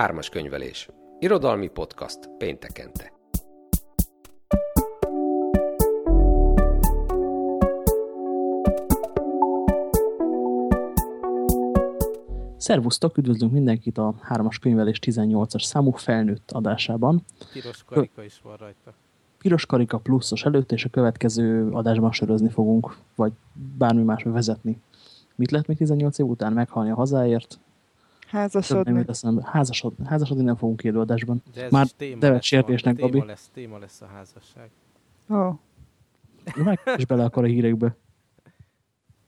Hármas könyvelés. Irodalmi podcast péntekente. Szervusztok, üdvözlünk mindenkit a 3-as könyvelés 18-as számú felnőtt adásában. Piros karika is van rajta. Piros karika pluszos előtt, és a következő adásban sörözni fogunk, vagy bármi más vezetni. Mit lehet még 18 év után meghalni a hazáért? Házasodni. Házasod, házasodni nem fogunk élő adásban. De ez Már téma devet lesz, sértésnek, téma Gabi. lesz, téma lesz a házasság. Ó, oh. Meg is bele akar a hírekbe.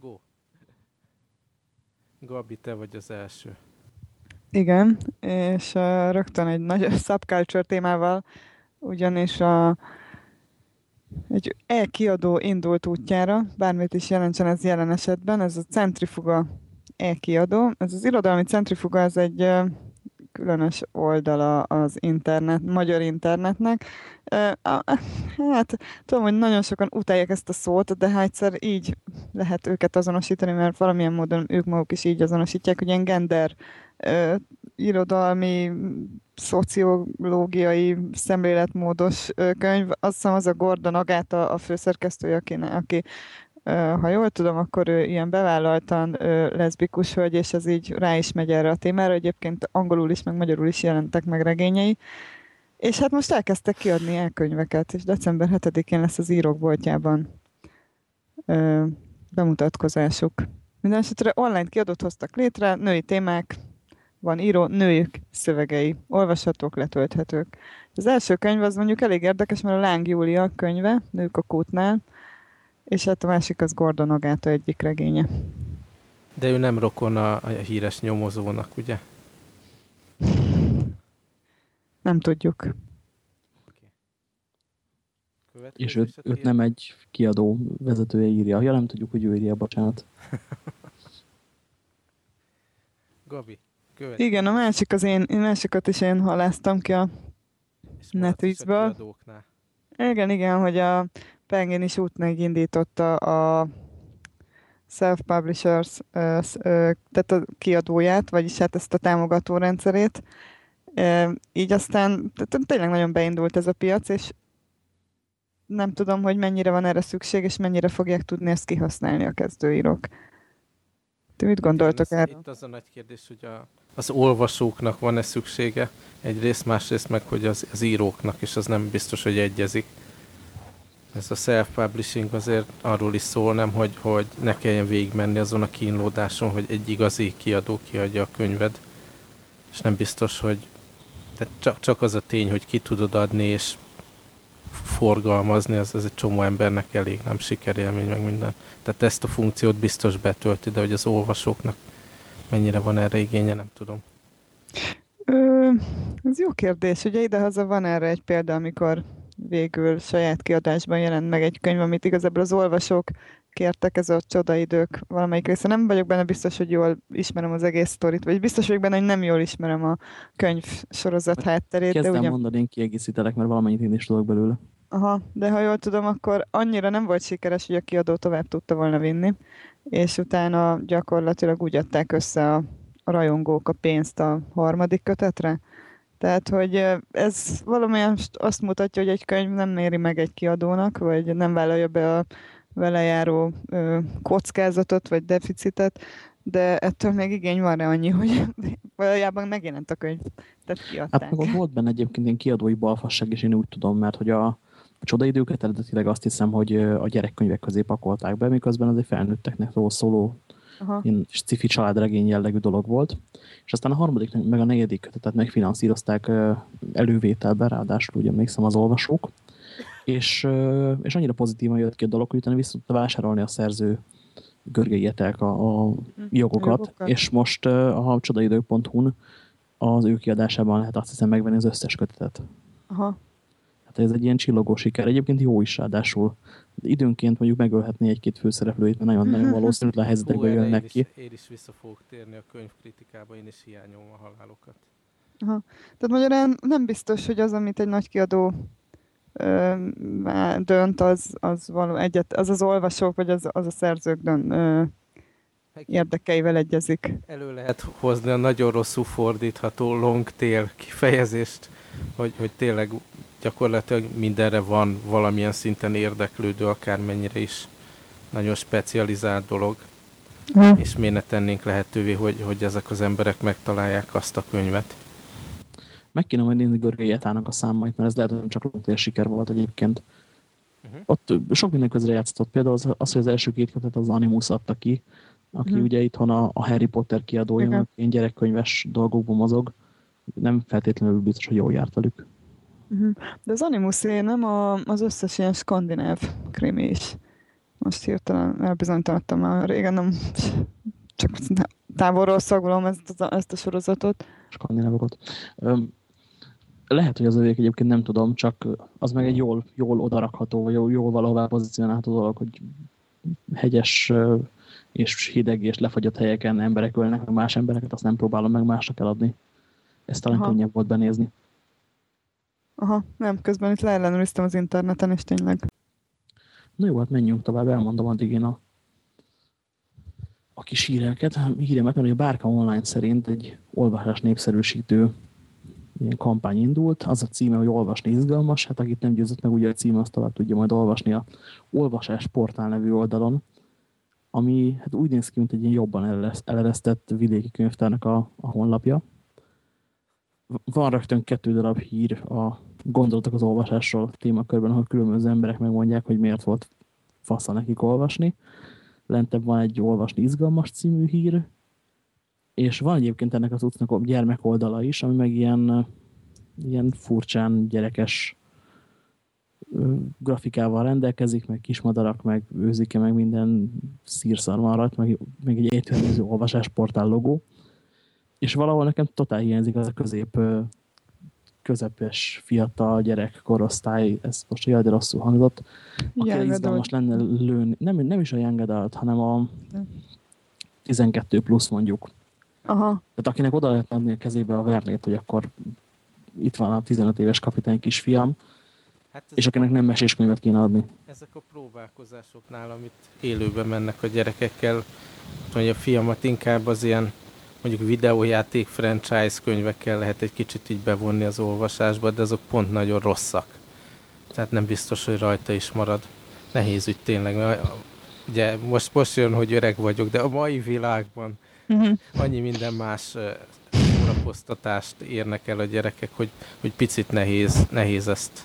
Go. Gabi, te vagy az első. igen, és uh, rögtön egy nagy subculture témával, ugyanis a, egy e-kiadó indult útjára, bármit is jelentsen ez jelen esetben, ez a Centrifuga e-kiadó. Ez az irodalmi Centrifuga, ez egy különös oldala az internet, magyar internetnek. Hát tudom, hogy nagyon sokan utálják ezt a szót, de hát egyszer így lehet őket azonosítani, mert valamilyen módon ők maguk is így azonosítják, hogy ilyen gender irodalmi, szociológiai, szemléletmódos könyv. Azt hiszem az a Gordon Agáta a főszerkesztője, aki, aki ha jól tudom, akkor ő ilyen bevállaltan leszbikus hölgy, és ez így rá is megy erre a témára. Egyébként angolul is, meg magyarul is jelentek meg regényei. És hát most elkezdtek kiadni elkönyveket, és december 7-én lesz az írók boltjában ö, bemutatkozásuk. Mindenesetre online kiadót hoztak létre, női témák, van író, nők szövegei, olvashatók, letölthetők. Az első könyv az mondjuk elég érdekes, mert a Láng Júlia könyve, Nők a kútnál, és hát a másik az Gordon Agáta egyik regénye. De ő nem rokon a, a híres nyomozónak, ugye? Nem tudjuk. Következő És őt, őt nem egy kiadó vezetője írja. Ja, nem tudjuk, hogy ő írja, bocsánat. Gabi, következő. Igen, a másik az én, másikat is én haláztam ki a Netflixből. Igen, igen, hogy a Penguin is útnak indította a self-publishers, tehát a kiadóját, vagyis hát ezt a támogató rendszerét. Így aztán tényleg nagyon beindult ez a piac, és nem tudom, hogy mennyire van erre szükség, és mennyire fogják tudni ezt kihasználni a kezdőírók. Ti mit gondoltok Igen, erről? Itt az a nagy kérdés, hogy a, az olvasóknak van-e szüksége egyrészt, másrészt meg, hogy az, az íróknak, és az nem biztos, hogy egyezik. Ez a self-publishing azért arról is szól, nem, hogy, hogy ne kelljen végigmenni azon a kínlódáson, hogy egy igazi kiadó kiadja a könyved. És nem biztos, hogy tehát csak, csak az a tény, hogy ki tudod adni, és forgalmazni, az, az egy csomó embernek elég, nem sikerélmény, meg minden. Tehát ezt a funkciót biztos betölti, de hogy az olvasóknak mennyire van erre igénye, nem tudom. Ö, ez jó kérdés. Ugye idehaza van erre egy példa, amikor végül saját kiadásban jelent meg egy könyv, amit igazából az olvasók kértek, ez a csodaidők valamelyik része. Nem vagyok benne biztos, hogy jól ismerem az egész sztorit, vagy biztos vagyok benne, hogy nem jól ismerem a könyv sorozat hátterét, de Kezdem ugye mondani, én kiegészítelek, mert valamennyit én is tudok belőle. Aha, de ha jól tudom, akkor annyira nem volt sikeres, hogy a kiadó tovább tudta volna vinni, és utána gyakorlatilag úgy adták össze a rajongók a pénzt a harmadik kötetre. Tehát, hogy ez valamilyen azt mutatja, hogy egy könyv nem méri meg egy kiadónak, vagy nem vállalja be a vele járó kockázatot, vagy deficitet, de ettől még igény van rá annyi, hogy valójában megjelent a könyv. Tehát kiadták. Hát volt benne egyébként ilyen kiadói balfasság, és én úgy tudom, mert hogy a, a csodaidőket eredetileg azt hiszem, hogy a gyerekkönyvek közé pakolták be, miközben az egy felnőtteknek szóló Aha. ilyen sci-fi családregény jellegű dolog volt. És aztán a harmadik, meg a negyedik kötetet megfinanszírozták elővételben, ráadásul úgy emlékszem az olvasók. És, és annyira pozitívan jött ki a dolog, hogy utána vissza tudta vásárolni a szerző Görgei Etelka a jogokat, jogokat. és most a csodaidők.hu-n az ő kiadásában lehet azt hiszem megvenni az összes kötetet. Aha. Hát ez egy ilyen csillogó siker. Egyébként jó is ráadásul. Időnként mondjuk megölhetné egy-két főszereplőit, mert nagyon-nagyon valószínűtlen én jönnek ki. én is vissza fogok térni a könyvkritikába, én is hiányolom a halálokat. Aha. Tehát magyarán nem biztos, hogy az, amit egy nagy kiadó ö, dönt, az, az, való egyet, az az olvasók, vagy az, az a szerzők dönt, ö, érdekeivel egyezik. Elő lehet hozni a nagyon rosszul fordítható long tail kifejezést, hogy, hogy tényleg gyakorlatilag mindenre van valamilyen szinten érdeklődő, akármennyire is nagyon specializált dolog. Mm. És miért ne tennénk lehetővé, hogy, hogy ezek az emberek megtalálják azt a könyvet. Meg kéne majd nézni Görgei Etának a számait, mert ez lehet, hogy nem csak longtail siker volt egyébként. Uh -huh. Ott sok minden közre játszott. Például az, az, hogy az első két kötet az Animus adta ki, aki uh -huh. ugye itthon a, a Harry Potter kiadója, uh -huh. ilyen gyerekkönyves dolgokban mozog. Nem feltétlenül biztos, hogy jól járt velük. -huh. De az Animus nem a, az összes ilyen skandináv krimi is. Most hirtelen elbizonytalanodtam már régen, nem csak távolról szagolom ezt, ezt a sorozatot. Skandinávokot. Lehet, hogy az övék egyébként nem tudom, csak az meg egy jól, jól odarakható, jól, jól valahová pozícionálható dolog, hogy hegyes és hideg és lefagyott helyeken emberek ölnek meg más embereket, azt nem próbálom meg másnak eladni. Ezt talán Aha. könnyebb volt benézni. Aha, nem, közben itt leellenőriztem az interneten, és tényleg. Na jó, hát menjünk tovább, elmondom addig én a, a kis híreket. Híremet, mert a Bárka Online szerint egy olvasás népszerűsítő ilyen kampány indult. Az a címe, hogy olvasni izgalmas. Hát akit nem győzött meg, ugye a címe, azt tovább tudja majd olvasni a Olvasás Portál nevű oldalon, ami hát úgy néz ki, mint egy ilyen jobban eleresztett vidéki könyvtárnak a, a honlapja. Van rögtön kettő darab hír a gondolatok az olvasásról témakörben, ahol különböző emberek megmondják, hogy miért volt fasza nekik olvasni. Lentebb van egy olvasni izgalmas című hír, és van egyébként ennek az utcnak gyermek oldala is, ami meg ilyen, ilyen furcsán gyerekes grafikával rendelkezik, meg kismadarak, meg őzike, meg minden szírszar van rajta, meg, meg egy értelmező olvasásportál logó. És valahol nekem totál hiányzik az a közép közepes fiatal gyerek korosztály, ez most jaj, de rosszul hangzott, akire izgalmas lenne lőni. Nem, nem is a young adult, hanem a 12 plusz mondjuk. Aha. Tehát akinek oda lehet adni a kezébe a vernét, hogy akkor itt van a 15 éves kapitány kisfiam, hát és akinek nem meséskönyvet kéne adni. Ezek a próbálkozásoknál, amit élőben mennek a gyerekekkel, hogy a fiamat inkább az ilyen mondjuk videójáték franchise könyvekkel lehet egy kicsit így bevonni az olvasásba, de azok pont nagyon rosszak. Tehát nem biztos, hogy rajta is marad. Nehéz ügy tényleg, mert ugye most, most jön, hogy öreg vagyok, de a mai világban uh-huh. annyi minden más szórakoztatást érnek el a gyerekek, hogy, hogy picit nehéz, nehéz ezt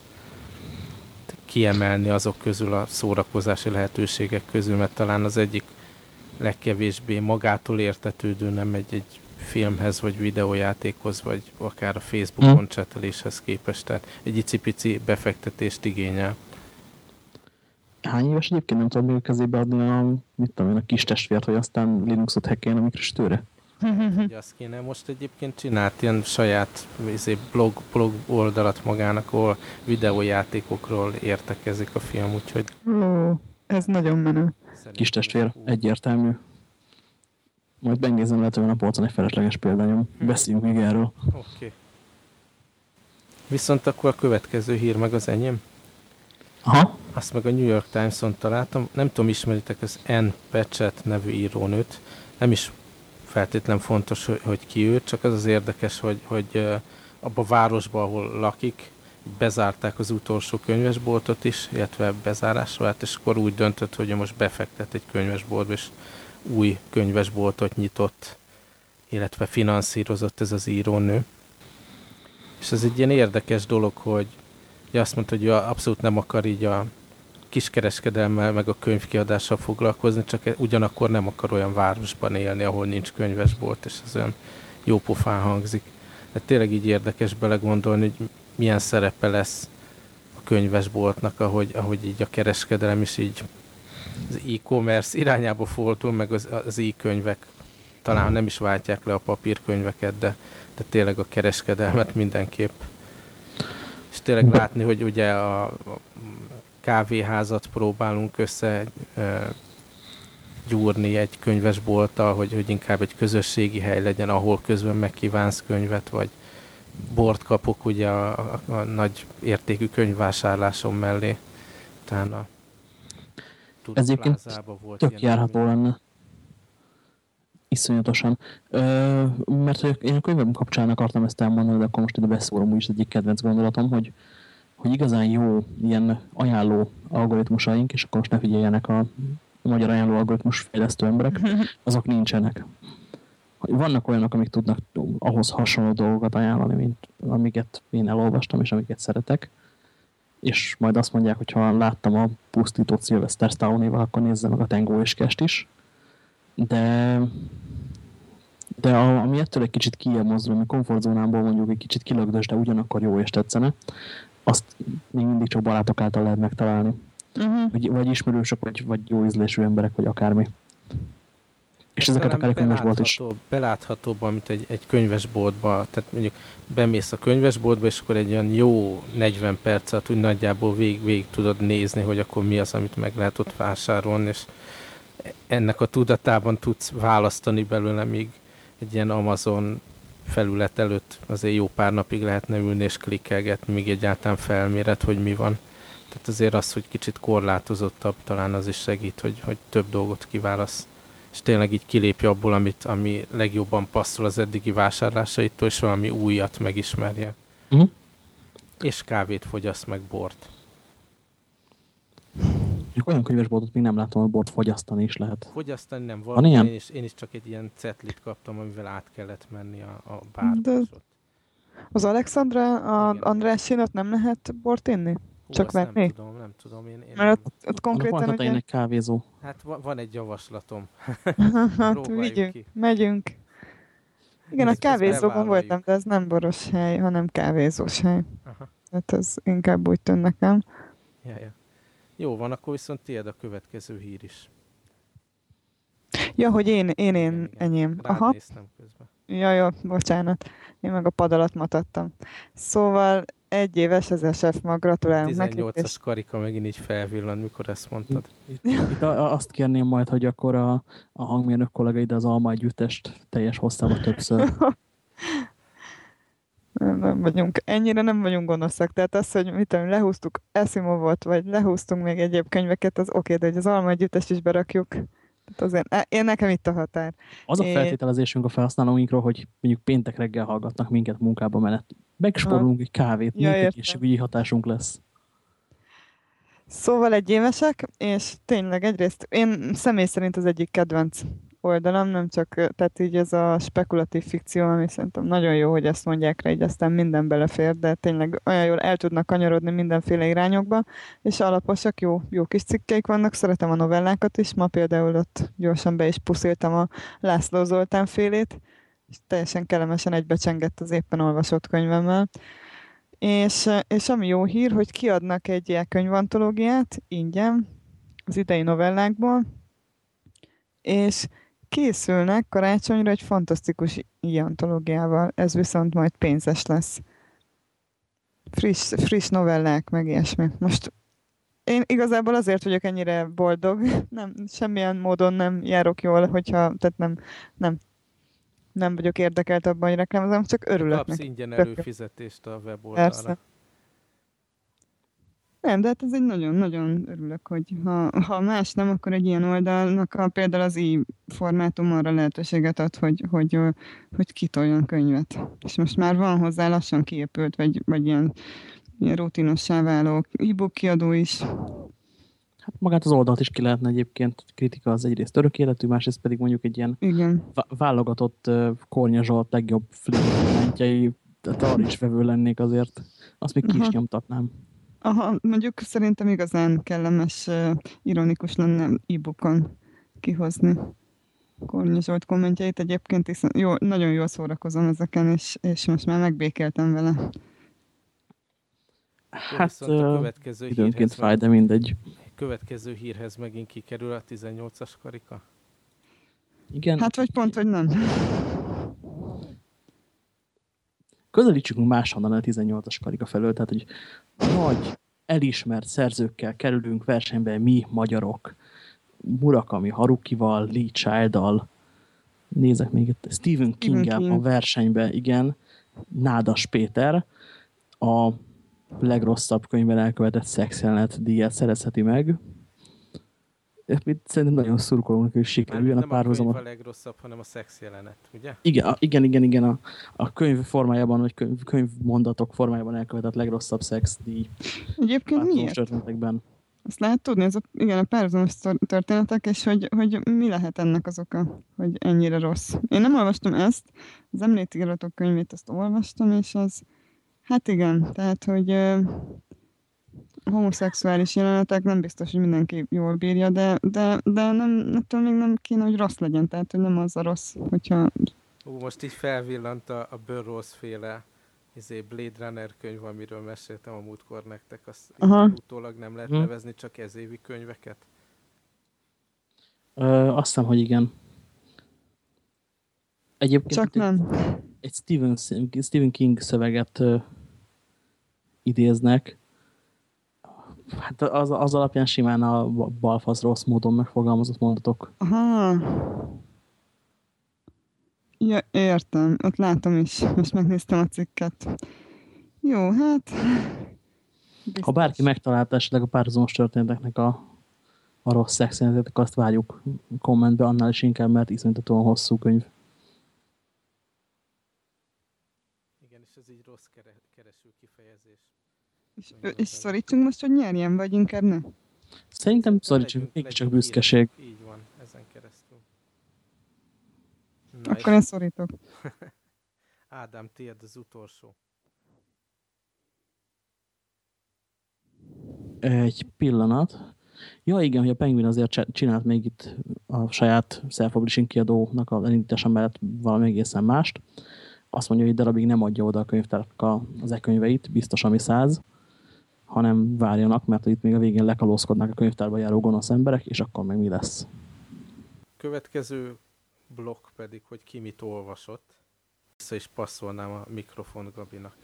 kiemelni azok közül a szórakozási lehetőségek közül, mert talán az egyik legkevésbé magától értetődő nem egy, egy filmhez, vagy videójátékhoz, vagy akár a Facebookon hmm. cseteléshez képest. Tehát egy icipici befektetést igényel. Hány éves egyébként nem tudom még kezébe adni a, mit tudom én, a kis testvért, hogy aztán Linuxot hackeljen a mikrostőre? azt kéne most egyébként csinált ilyen saját izé, blog, blog oldalat magának, ahol videójátékokról értekezik a film, úgyhogy... Ó, ez nagyon menő. Kis testvér, egyértelmű. Majd megnézem, lehet, hogy a polcon egy felesleges példányom. Hm. Beszéljünk még erről. Oké. Okay. Viszont akkor a következő hír meg az enyém. Aha. Azt meg a New York Times-on találtam. Nem tudom, ismeritek az N. Patchett nevű írónőt. Nem is feltétlen fontos, hogy, hogy ki ő, csak az az érdekes, hogy, hogy abba a városban, ahol lakik, bezárták az utolsó könyvesboltot is, illetve bezárásra vált, és akkor úgy döntött, hogy most befektet egy könyvesboltba, és új könyvesboltot nyitott, illetve finanszírozott ez az írónő. És ez egy ilyen érdekes dolog, hogy azt mondta, hogy abszolút nem akar így a kiskereskedelmmel, meg a könyvkiadással foglalkozni, csak ugyanakkor nem akar olyan városban élni, ahol nincs könyvesbolt, és ez olyan jó pofán hangzik. Hát tényleg így érdekes belegondolni, hogy milyen szerepe lesz a könyvesboltnak, ahogy, ahogy így a kereskedelem is így az e-commerce irányába fordul, meg az, az e-könyvek talán nem is váltják le a papírkönyveket, de, de tényleg a kereskedelmet mindenképp. És tényleg látni, hogy ugye a, a kávéházat próbálunk össze e, gyúrni egy könyvesbolttal, hogy, hogy inkább egy közösségi hely legyen, ahol közben megkívánsz könyvet, vagy, bort kapok ugye a, a, a nagy értékű könyvvásárlásom mellé. Utána Ez egyébként volt tök járható lenne. Iszonyatosan. Ö, mert hogy én a könyvem kapcsán akartam ezt elmondani, de akkor most ide beszórom úgyis egyik kedvenc gondolatom, hogy, hogy igazán jó ilyen ajánló algoritmusaink, és akkor most ne figyeljenek a magyar ajánló algoritmus fejlesztő emberek, azok nincsenek. Vannak olyanok, amik tudnak ahhoz hasonló dolgokat ajánlani, mint amiket én elolvastam, és amiket szeretek, és majd azt mondják, hogy ha láttam a pusztított Sylvester stallone akkor nézze meg a Tango és Kest is. De, de a, ami ettől egy kicsit kijebb mozdul, ami komfortzónámból mondjuk egy kicsit kilögdös, de ugyanakkor jó és tetszene, azt még mindig csak barátok által lehet megtalálni. Uh-huh. Vagy, vagy ismerősök, vagy, vagy jó ízlésű emberek, vagy akármi. És ezeket akár a könyvesbolt is. Beláthatóban, mint egy, egy könyvesboltba. Tehát mondjuk bemész a könyvesboltba, és akkor egy olyan jó 40 percet úgy nagyjából végig, végig tudod nézni, hogy akkor mi az, amit meg lehet ott vásárolni, és ennek a tudatában tudsz választani belőle, még egy ilyen Amazon felület előtt azért jó pár napig lehetne ülni és klikkelgetni, míg egyáltalán felméret, hogy mi van. Tehát azért az, hogy kicsit korlátozottabb, talán az is segít, hogy, hogy több dolgot kiválasz és tényleg így kilépj abból, amit, ami legjobban passzol az eddigi vásárlásaitól, és valami újat megismerje. Uh-huh. És kávét fogyasz meg bort. Olyan könyvesboltot még nem látom, hogy bort fogyasztani is lehet. Fogyasztani nem, van? Én is, én is csak egy ilyen cetlit kaptam, amivel át kellett menni a, a bárba. Az Alexandra, a Andrásinat nem lehet bort inni? Hú, Csak venni? Nem tudom, nem tudom. Én, én Mert ott, ott konkrétan... Van egy kávézó. Hát van, van egy javaslatom. hát vigyünk, ki. megyünk. Igen, Ezt a kávézóban voltam, de ez nem boros hely, hanem kávézós hely. Aha. Hát ez inkább úgy tűn nekem. Ja, ja. Jó van, akkor viszont tiéd a következő hír is. Ja, hogy én, én, én, igen, enyém. Aha. közben. Ja, jó, bocsánat. Én meg a pad alatt matattam. Szóval egy éves ez a chef ma, gratulálunk 18 neki. 18-as karika megint így felvillan, mikor ezt mondtad. Itt, itt azt kérném majd, hogy akkor a, a hangmérnök kollega ide az alma együttest teljes hosszába többször. nem, nem vagyunk, ennyire nem vagyunk gonoszak. Tehát az, hogy mit tudom, lehúztuk Esimovot, vagy lehúztunk még egyéb könyveket, az oké, de hogy az alma együttest is berakjuk. Tehát azért, e, én nekem itt a határ. Az a feltételezésünk a felhasználóinkról, hogy mondjuk péntek reggel hallgatnak minket munkába menet. Megsporulunk egy kávét, ja, egészségügyi hatásunk lesz. Szóval egy évesek, és tényleg egyrészt én személy szerint az egyik kedvenc oldalam, nem csak, tehát így ez a spekulatív fikció, ami szerintem nagyon jó, hogy ezt mondják rá, így aztán minden belefér, de tényleg olyan jól el tudnak kanyarodni mindenféle irányokba, és alaposak, jó, jó kis cikkeik vannak, szeretem a novellákat is, ma például ott gyorsan be is pusziltam a László Zoltán félét, és teljesen kellemesen egybecsengett az éppen olvasott könyvemmel. És, és ami jó hír, hogy kiadnak egy ilyen könyvantológiát ingyen az idei novellákból, és készülnek karácsonyra egy fantasztikus iantológiával, ez viszont majd pénzes lesz. Friss, friss novellák, meg ilyesmi. Most én igazából azért vagyok ennyire boldog, nem, semmilyen módon nem járok jól, hogyha, tehát nem, nem, nem vagyok érdekelt abban, hogy reklámozom, csak örülök Kapsz neki. ingyen előfizetést a weboldalra. Persze. Nem, de hát ez egy nagyon-nagyon örülök, hogy ha, ha más nem, akkor egy ilyen oldalnak a, például az i-formátum arra lehetőséget ad, hogy, hogy, hogy kitoljon könyvet. És most már van hozzá lassan kiépült, vagy, vagy ilyen, ilyen rutinossá váló e-book kiadó is. Hát magát az oldalt is ki lehetne egyébként. Kritika az egyrészt örök életű, másrészt pedig mondjuk egy ilyen Igen. válogatott uh, Kornya Zsolt legjobb flipmentjei, tehát arra is vevő lennék azért. Azt még ki is nyomtatnám. Aha, mondjuk szerintem igazán kellemes, uh, ironikus lenne e-bookon kihozni Kornya Zsolt kommentjeit. Egyébként is jó, nagyon jól szórakozom ezeken, és, és most már megbékeltem vele. Hát a következő időnként fáj, de mindegy. Következő hírhez megint kikerül a 18-as karika? Igen. Hát vagy pont, hogy nem. Közelítsünk máshonnan a 18-as karika felől, tehát hogy nagy, elismert szerzőkkel kerülünk versenybe mi, magyarok. Murakami Harukival, Lee Child-dal, nézek még itt, Stephen king, King a versenybe, igen, Nádas Péter, a legrosszabb könyvben elkövetett szexjelenet díjat szerezheti meg. Szerintem nagyon szurkolónak, hogy sikerüljön a párhuzamot. Nem a könyv a legrosszabb, hanem a szex jelenet, ugye? Igen, igen, igen, igen. A, a könyv formájában, vagy könyv, könyvmondatok formájában elkövetett legrosszabb szex díj. Egyébként miért? Történetekben. Azt lehet tudni, ez a, igen, a párhuzamos történetek, és hogy, hogy mi lehet ennek az oka, hogy ennyire rossz. Én nem olvastam ezt, az emlétigaratok könyvét azt olvastam, és az, hát igen, tehát, hogy homoszexuális jelenetek nem biztos, hogy mindenki jól bírja, de, de, de nem, ettől még nem kéne, hogy rossz legyen, tehát hogy nem az a rossz, hogyha... Ú, most így felvillant a, a Burroughs féle izé Blade Runner könyv, amiről meséltem a múltkor nektek, azt utólag nem lehet hm. nevezni csak ez évi könyveket? Ö, azt hiszem, hogy igen. Egyébként csak nem. Egy Stephen, Stephen King szöveget ö, idéznek, Hát az, az alapján simán a balfasz rossz módon megfogalmazott mondatok. Aha. Ja, értem. Ott látom is. Most megnéztem a cikket. Jó, hát... Biztos. Ha bárki megtalálta esetleg a párhuzamos történeteknek a, a rossz szexjelentet, azt várjuk kommentbe, annál is inkább, mert iszonyatosan hosszú könyv. Igen, és ez így rossz kereső kifejezés. És, és szorítsunk most, hogy nyerjen, vagy inkább ne? Szerintem szorítsunk, még csak büszkeség. Így van, ezen keresztül. Na Akkor én szorítok. Ádám, tiéd az utolsó. Egy pillanat. Ja igen, hogy a Penguin azért csinált még itt a saját self-publishing kiadónak a elindítása mellett valami egészen mást. Azt mondja, hogy darabig nem adja oda a könyvtárnak az e-könyveit, biztos ami száz hanem várjanak, mert itt még a végén lekalózkodnak a könyvtárba járó gonosz emberek, és akkor meg mi lesz. Következő blokk pedig, hogy ki mit olvasott. Vissza is passzolnám a mikrofon Gabinak.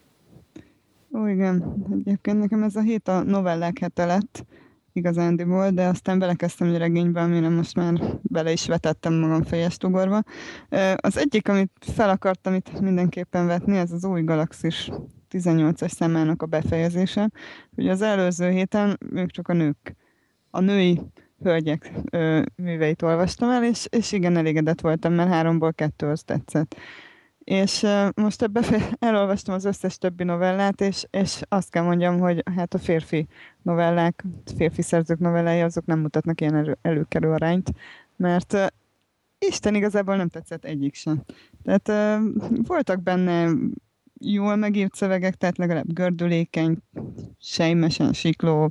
Ó, igen. Egyébként nekem ez a hét a novellák hete lett igazándiból, de aztán belekezdtem egy regénybe, amire most már bele is vetettem magam fejest ugorva. Az egyik, amit fel akartam itt mindenképpen vetni, ez az új galaxis 18-as számának a befejezése. Ugye az előző héten ők csak a nők, a női hölgyek ö, műveit olvastam el, és, és igen, elégedett voltam, mert háromból kettő az tetszett. És ö, most ebbe elolvastam az összes többi novellát, és, és azt kell mondjam, hogy hát a férfi novellák, férfi szerzők novellái, azok nem mutatnak ilyen elő, előkerül arányt, mert ö, Isten igazából nem tetszett egyik sem. Tehát ö, voltak benne jól megírt szövegek, tehát legalább gördülékeny, sejmesen sikló,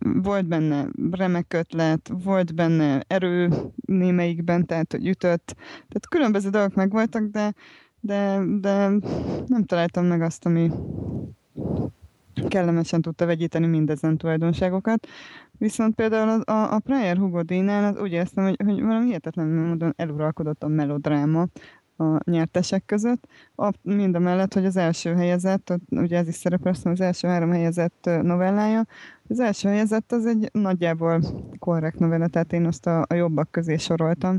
volt benne remek ötlet, volt benne erő némelyikben, tehát hogy ütött, tehát különböző dolgok megvoltak, de, de, de nem találtam meg azt, ami kellemesen tudta vegyíteni mindezen tulajdonságokat. Viszont például a, a, a Prior Hugo az úgy éreztem, hogy, hogy valami hihetetlen módon eluralkodott a melodráma, a nyertesek között. A, mind a mellett, hogy az első helyezett, ugye ez is szerepel, az első három helyezett novellája, az első helyezett az egy nagyjából korrekt novella, tehát én azt a, a jobbak közé soroltam.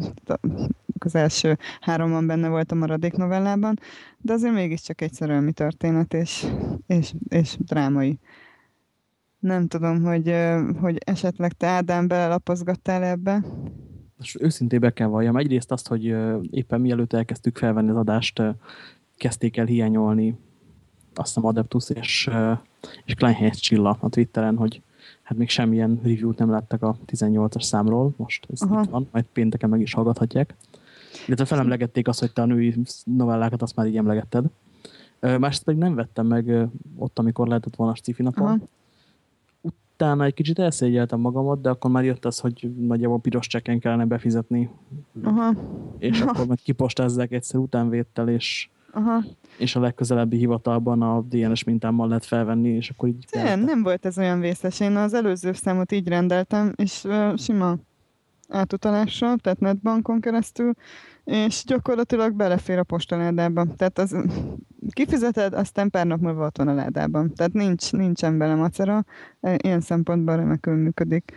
Az első háromban benne volt a maradék novellában, de azért mégiscsak egy szerelmi történet, és, és, és drámai. Nem tudom, hogy, hogy esetleg te Ádám belelapozgattál ebbe? És őszintén be kell valljam. Egyrészt azt, hogy éppen mielőtt elkezdtük felvenni az adást, kezdték el hiányolni azt hiszem Adeptus és, és Kleinhelyes Csilla a Twitteren, hogy hát még semmilyen review-t nem láttak a 18-as számról, most ez Aha. itt van, majd pénteken meg is hallgathatják. Illetve felemlegették azt, hogy te a női novellákat azt már így emlegetted. Másrészt pedig nem vettem meg ott, amikor lehetett volna a sci napon. Aha utána egy kicsit elszégyeltem magamat, de akkor már jött az, hogy nagyjából piros csekken kellene befizetni. Aha. És Aha. akkor meg kipostázzák egyszer utánvéttel, és, Aha. és a legközelebbi hivatalban a DNS mintámmal lehet felvenni, és akkor így... Nem, nem volt ez olyan vészes. Én az előző számot így rendeltem, és uh, sima átutalással, tehát netbankon keresztül, és gyakorlatilag belefér a postaládába. Tehát az kifizeted, aztán pár nap múlva ott van a ládában. Tehát nincs, nincsen bele macera, ilyen szempontból remekül működik.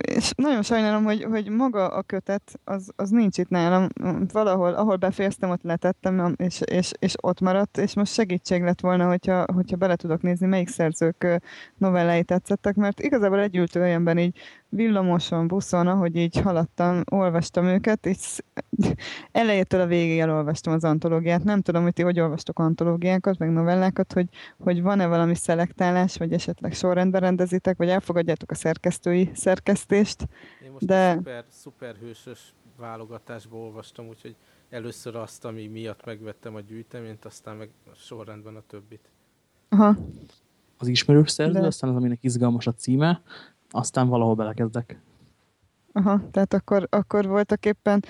És nagyon sajnálom, hogy, hogy maga a kötet, az, az nincs itt nálam. Valahol, ahol befejeztem, ott letettem, és, és, és ott maradt, és most segítség lett volna, hogyha, hogyha bele tudok nézni, melyik szerzők novellái tetszettek, mert igazából egy ültő olyanban így villamoson, buszon, ahogy így haladtam, olvastam őket, és elejétől a végéig elolvastam az antológiát. Nem tudom, hogy ti hogy olvastok antológiákat, meg novellákat, hogy, hogy van-e valami szelektálás, vagy esetleg sorrendben rendezitek, vagy elfogadjátok a szerkesztői szerkesztést. Én most de... szuper, szuperhősös válogatásba olvastam, úgyhogy először azt, ami miatt megvettem a gyűjteményt, aztán meg sorrendben a többit. Aha. Az ismerős szerző, De... aztán az, aminek izgalmas a címe, aztán valahol belekezdek. Aha, tehát akkor, akkor voltak éppen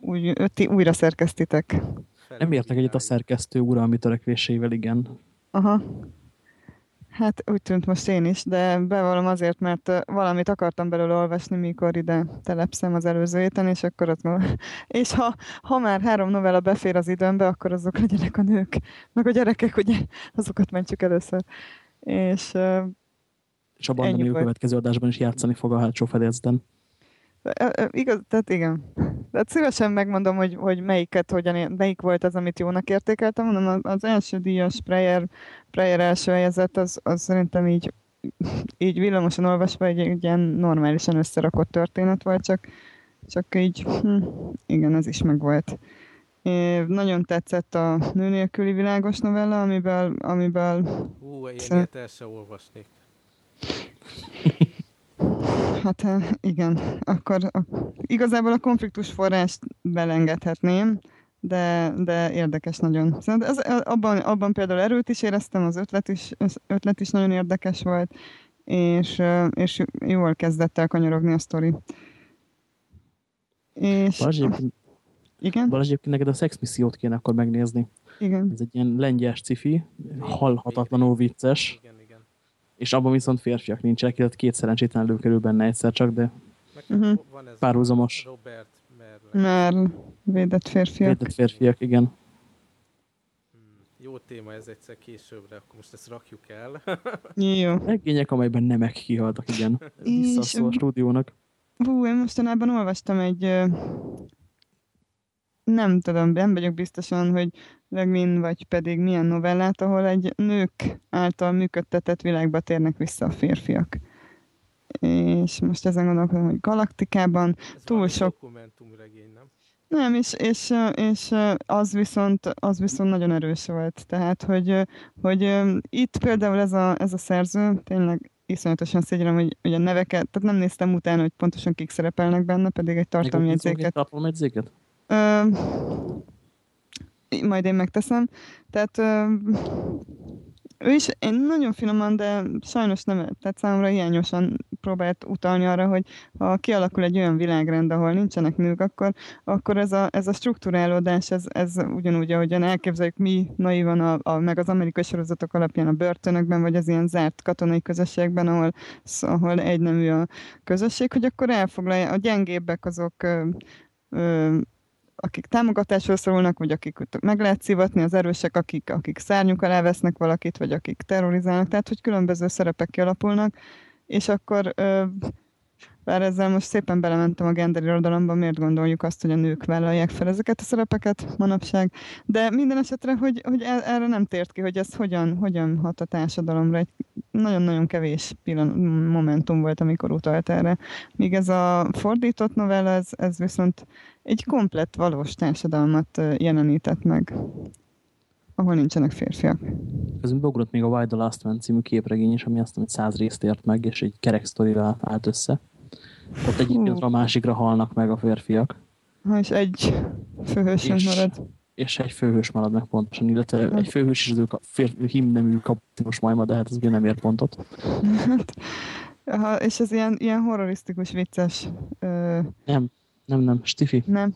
úgy, ti újra szerkesztitek. Nem értek egyet a szerkesztő uralmi törekvéseivel, igen. Aha. Hát úgy tűnt most én is, de bevallom azért, mert valamit akartam belőle olvasni, mikor ide telepszem az előző héten, és akkor ott... És ha, ha már három novella befér az időmbe, akkor azok legyenek a nők, meg a gyerekek, ugye, azokat mentjük először. És, és a banda a következő adásban is játszani fog a hátsó fedélzeten. Igaz, tehát igen. Tehát szívesen megmondom, hogy, hogy melyiket, hogyan, melyik volt az, amit jónak értékeltem. Mondom, az első díjas Preyer, Preyer első helyezett, az, az szerintem így, így villamosan olvasva egy, egy ilyen normálisan összerakott történet volt, csak, csak így, hm, igen, ez is megvolt. É, nagyon tetszett a nő nélküli világos novella, amiből... amiből Hú, ilyet el se olvasnék. Hát igen, akkor a, igazából a konfliktus forrást belengedhetném, de, de érdekes nagyon. Szóval ez, abban, abban például erőt is éreztem, az ötlet is, az ötlet is nagyon érdekes volt, és, és jól kezdett el kanyarogni a sztori. És... Balázs, igen? Balázs, egyébként neked a Sex Missziót kéne akkor megnézni. Igen. Ez egy ilyen lengyes cifi, halhatatlanul vicces. Igen és abban viszont férfiak nincsenek, illetve két szerencsétlen előkerül benne egyszer csak, de uh-huh. párhuzamos. Robert Merl. védett férfiak. Védett férfiak, igen. Hmm, jó téma ez egyszer későbbre, akkor most ezt rakjuk el. jó. Regények, amelyben nemek kihaltak, igen. Visszaszól a stúdiónak. Hú, én mostanában olvastam egy nem tudom, nem vagyok biztosan, hogy Legmin vagy pedig milyen novellát, ahol egy nők által működtetett világba térnek vissza a férfiak. És most ezen gondolkodom, hogy galaktikában Ez túl sok... dokumentumregény, nem? Nem, és, és, és az, viszont, az viszont nagyon erős volt. Tehát, hogy, hogy itt például ez a, ez a szerző, tényleg iszonyatosan szégyellem, hogy, hogy a neveket, tehát nem néztem utána, hogy pontosan kik szerepelnek benne, pedig egy tartalmi jegyzéket. Ö, majd én megteszem. Tehát ö, ő is én nagyon finoman, de sajnos nem, tehát számomra hiányosan próbált utalni arra, hogy ha kialakul egy olyan világrend, ahol nincsenek nők, akkor, akkor ez, a, ez a struktúrálódás, ez, ez ugyanúgy, ahogyan elképzeljük mi naivan, a, a, meg az amerikai sorozatok alapján a börtönökben, vagy az ilyen zárt katonai közösségben, ahol, ahol egynemű a közösség, hogy akkor elfoglalja, a gyengébbek azok ö, ö, akik támogatásról szorulnak, vagy akik meg lehet szivatni, az erősek, akik, akik szárnyuk alá vesznek valakit, vagy akik terrorizálnak, tehát hogy különböző szerepek kialapulnak, és akkor bár ezzel most szépen belementem a gender irodalomba, miért gondoljuk azt, hogy a nők vállalják fel ezeket a szerepeket manapság. De minden esetre, hogy, hogy erre nem tért ki, hogy ez hogyan, hogyan hat a társadalomra. Egy nagyon-nagyon kevés pillanat, momentum volt, amikor utalt erre. Míg ez a fordított novella, ez, ez viszont egy komplett valós társadalmat jelenített meg ahol nincsenek férfiak. Közben beugrott még a Why the Last Man című képregény is, ami azt hogy száz részt ért meg, és egy kerek sztorira állt össze. Ott egyik pillanatra a másikra halnak meg a férfiak. Ha, és egy főhős marad. És egy főhős marad meg pontosan, illetve hát. egy főhős is az himnemű kapitinos majma, de hát ez ugye nem ér pontot. Hát, ha, és ez ilyen, ilyen horrorisztikus, vicces. Ö... Nem, nem, nem, stifi. Nem.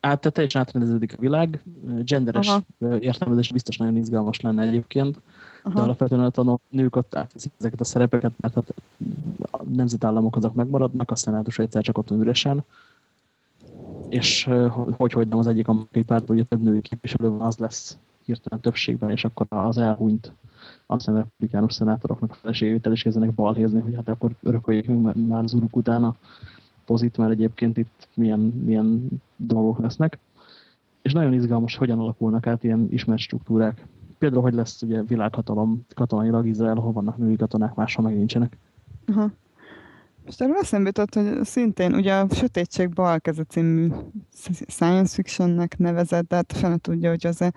Hát tehát teljesen átrendeződik a világ, genderes értelmezés biztos nagyon izgalmas lenne egyébként. Aha. de alapvetően a nők ott ezeket a szerepeket, mert a nemzetállamok azok megmaradnak, a szenátus egyszer csak ott üresen, és hogy, hogy nem az egyik amerikai pártból, hogy több női képviselő van, az lesz hirtelen többségben, és akkor az elhunyt azt hiszem republikánus szenátoroknak feleségével is kezdenek balhézni, hogy hát akkor örököljék már az uruk után a pozit, mert egyébként itt milyen, milyen dolgok lesznek. És nagyon izgalmas, hogyan alakulnak át ilyen ismert struktúrák például, hogy lesz ugye világhatalom katonailag Izrael, ahol vannak női katonák, máshol meg nincsenek. Aha. Most erről eszembe jutott, hogy szintén ugye a Sötétség Balkeze című science fictionnek nevezett, de hát fene tudja, hogy az a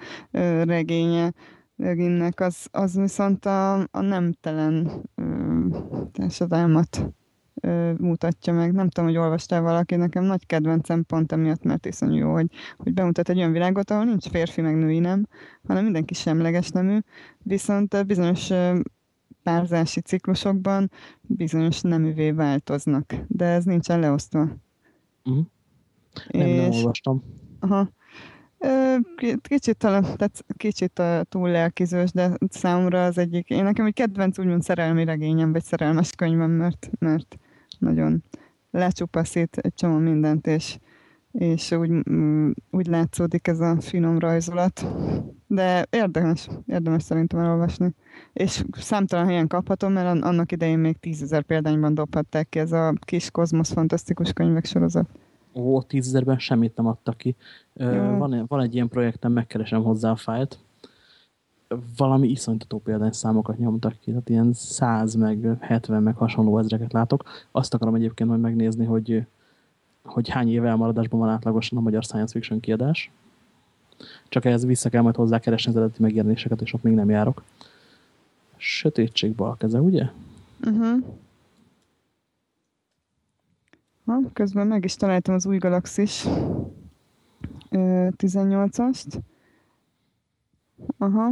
regénye, regénynek, az, az viszont a, a nemtelen társadalmat mutatja meg. Nem tudom, hogy olvastál valaki, nekem nagy kedvencem pont emiatt, mert iszonyú jó, hogy, hogy bemutat egy olyan világot, ahol nincs férfi meg női nem, hanem mindenki semleges nemű, viszont bizonyos párzási ciklusokban bizonyos neművé változnak, de ez nincsen leosztva. Uh-huh. Nem, és... nem olvastam. Aha. Kicsit, tehát kicsit túl lelkizős, de számomra az egyik, én nekem egy kedvenc úgymond szerelmi regényem, vagy szerelmes könyvem, mert, mert nagyon lecsupaszít egy csomó mindent, és, és úgy, mm, úgy látszódik ez a finom rajzolat. De érdemes, érdemes szerintem elolvasni. És számtalan helyen kaphatom, mert annak idején még tízezer példányban dobhatták ki ez a kis kozmosz fantasztikus könyvek sorozat. Ó, tízezerben semmit nem adtak ki. Van, van egy ilyen projektem, megkeresem hozzá a fájlt. Valami iszonytató számokat nyomtak ki, tehát ilyen 100 meg 70 meg hasonló ezreket látok. Azt akarom egyébként majd megnézni, hogy, hogy hány éve elmaradásban van átlagosan a magyar science fiction kiadás. Csak ehhez vissza kell majd hozzá keresni az eredeti megjelenéseket, és ott még nem járok. Sötétség balkeze, ugye? Uh mhm. -huh. Ha, közben meg is találtam az új galaxis 18-ast. Aha,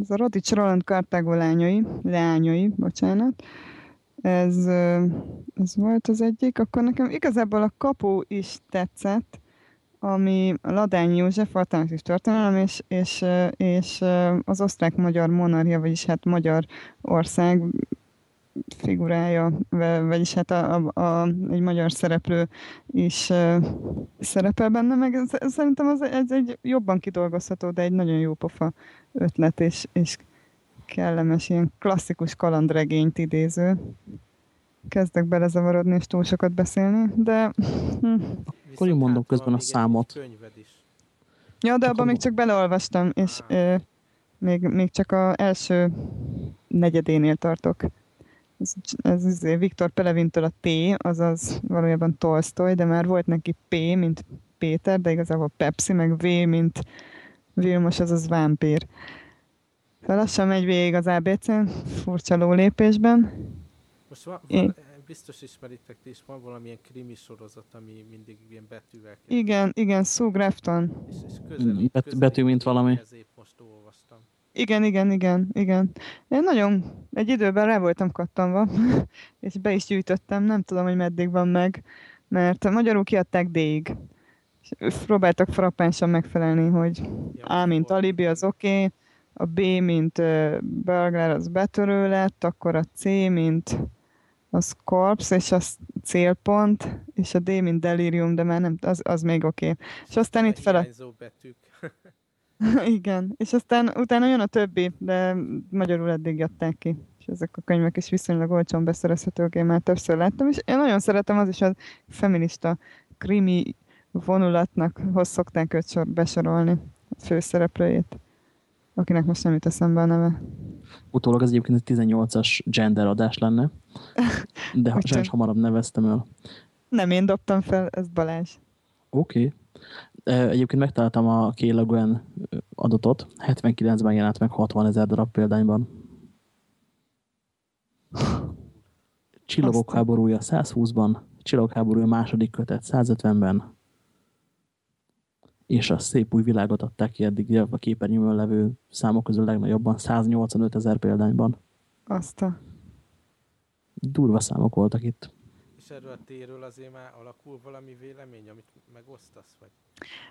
ez a Radics Roland Cartago lányai, leányai, bocsánat. Ez, ez volt az egyik. Akkor nekem igazából a kapu is tetszett, ami Ladány József alternatív történelem, és, és, és az osztrák-magyar monarchia, vagyis hát magyar ország figurája, vagyis hát a, a, a, egy magyar szereplő is uh, szerepel benne, meg szerintem az, ez egy jobban kidolgozható, de egy nagyon jó pofa ötlet, és, és kellemes, ilyen klasszikus kalandregényt idéző. Kezdek belezavarodni és túl sokat beszélni, de... Hm. Akkor én mondom közben a számot. Ja, de abban még csak beleolvastam, és uh, még, még csak az első negyedénél tartok ez, ez, ez Viktor Pelevintől a T, azaz valójában Tolstoy, de már volt neki P, mint Péter, de igazából Pepsi, meg V, mint Vilmos, azaz vámpír. Szóval lassan megy végig az ABC-n, furcsa lólépésben. Most van, van biztos ismeritek ti is, van valamilyen krimi sorozat, ami mindig ilyen betűvel. Igen, igen, Sue Grafton. És, és közel, Bet, betű, mint valami. most olvastam. Igen, igen, igen, igen. Én nagyon egy időben rá voltam kattanva, és be is gyűjtöttem, nem tudom, hogy meddig van meg, mert magyarul kiadták D-ig. Próbáltak frappánsan megfelelni, hogy A, mint alibi, az oké, okay, a B, mint uh, burglar, az betörő lett, akkor a C, mint az corpse, és az célpont, és a D, mint delirium, de már nem, az, az még oké. Okay. És aztán itt fele... betűk. Igen, és aztán utána jön a többi, de magyarul eddig jöttek ki. És ezek a könyvek is viszonylag olcsón beszerezhetők, én már többször láttam, és én nagyon szeretem az is a feminista krimi vonulatnak, hoz szokták őt sor, besorolni a főszereplőjét, akinek most nem jut eszembe a neve. Utólag az egyébként egy 18-as gender adás lenne, de ha sajnos hamarabb neveztem el. Nem én dobtam fel, ez Balázs. Oké. Okay. Egyébként megtaláltam a Kéla adatot, 79-ben jelent meg 60 ezer darab példányban. Csillagok háborúja 120-ban, Csillagok háborúja második kötet 150-ben, és a szép új világot adták ki eddig a képernyőn levő számok közül legnagyobban, 185 ezer példányban. Azt a... Durva számok voltak itt és erről a téről azért már alakul valami vélemény, amit megosztasz? Vagy?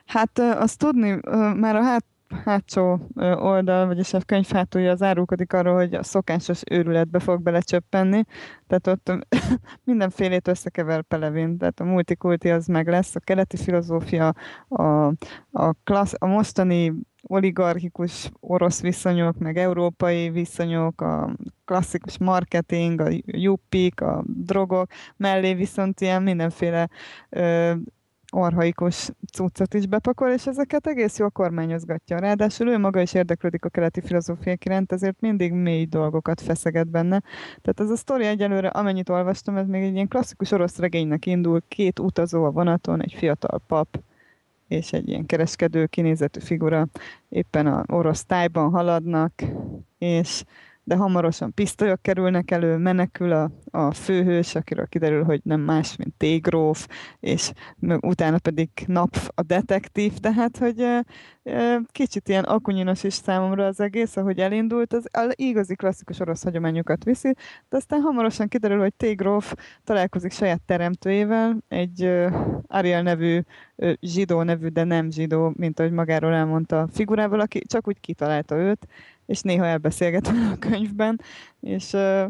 Hát azt tudni, már a hát, hátsó oldal, vagyis a könyv hátulja az árulkodik arról, hogy a szokásos őrületbe fog belecsöppenni, tehát ott mindenfélét összekever Pelevin, tehát a multikulti az meg lesz, a keleti filozófia, a, a, klassz, a mostani oligarchikus orosz viszonyok, meg európai viszonyok, a klasszikus marketing, a juppik, a drogok, mellé viszont ilyen mindenféle ö, arhaikus cuccot is bepakol, és ezeket egész jól kormányozgatja. Ráadásul ő maga is érdeklődik a keleti filozófiák iránt, ezért mindig mély dolgokat feszeget benne. Tehát ez a sztori egyelőre, amennyit olvastam, ez még egy ilyen klasszikus orosz regénynek indul, két utazó a vonaton, egy fiatal pap, és egy ilyen kereskedő kinézetű figura éppen a orosz tájban haladnak, és de hamarosan pisztolyok kerülnek elő, menekül a, a főhős, akiről kiderül, hogy nem más, mint tégróf, és utána pedig nap a detektív, tehát, hogy e, e, kicsit ilyen akunyinos is számomra az egész, ahogy elindult, az igazi klasszikus orosz hagyományokat viszi, de aztán hamarosan kiderül, hogy tégróf találkozik saját teremtőjével, egy e, Ariel nevű, zsidó nevű, de nem zsidó, mint ahogy magáról elmondta figurával, aki csak úgy kitalálta őt, és néha elbeszélget a könyvben, és uh,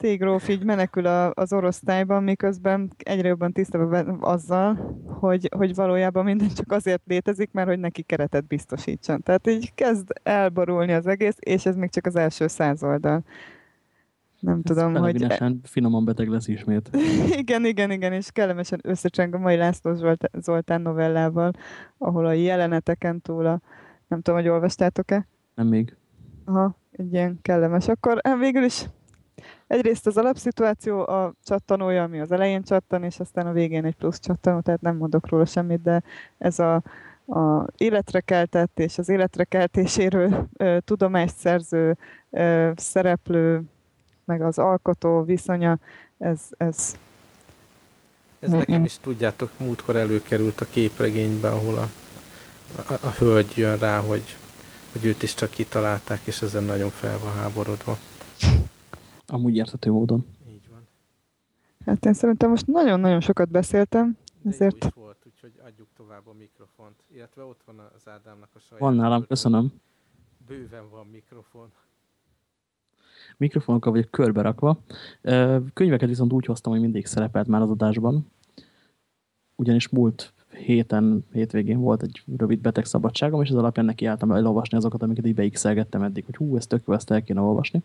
Tégróf így menekül a, az orosztályban, miközben egyre jobban tisztában azzal, hogy, hogy valójában minden csak azért létezik, mert hogy neki keretet biztosítson. Tehát így kezd elborulni az egész, és ez még csak az első száz oldal. Nem ez tudom, hogy... finoman beteg lesz ismét. igen, igen, igen, és kellemesen összecseng a mai László Zoltán novellával, ahol a jeleneteken túl a... Nem tudom, hogy olvastátok-e? Nem még. Aha, egy ilyen kellemes. Akkor hát végül is egyrészt az alapszituáció a csattanója, ami az elején csattan, és aztán a végén egy plusz csattanó, tehát nem mondok róla semmit, de ez a, a életre keltett és az életre keltéséről ö, tudomást szerző ö, szereplő, meg az alkotó viszonya, ez, ez ez nekem is tudjátok, múltkor előkerült a képregénybe, ahol a, a, a hölgy jön rá, hogy hogy őt is csak kitalálták, és ezen nagyon fel van háborodva. Amúgy érthető módon. Így van. Hát én szerintem most nagyon-nagyon sokat beszéltem, ezért... Jó volt, úgyhogy adjuk tovább a mikrofont. Illetve ott van az Ádámnak a saját... Van nálam, köszönöm. Bőven van mikrofon. Mikrofonokkal vagyok körbe rakva. Könyveket viszont úgy hoztam, hogy mindig szerepelt már az adásban. Ugyanis múlt héten, hétvégén volt egy rövid betegszabadságom, és az alapján neki elolvasni azokat, amiket így beigszelgettem eddig, hogy hú, ez tök jó, ezt el kéne olvasni.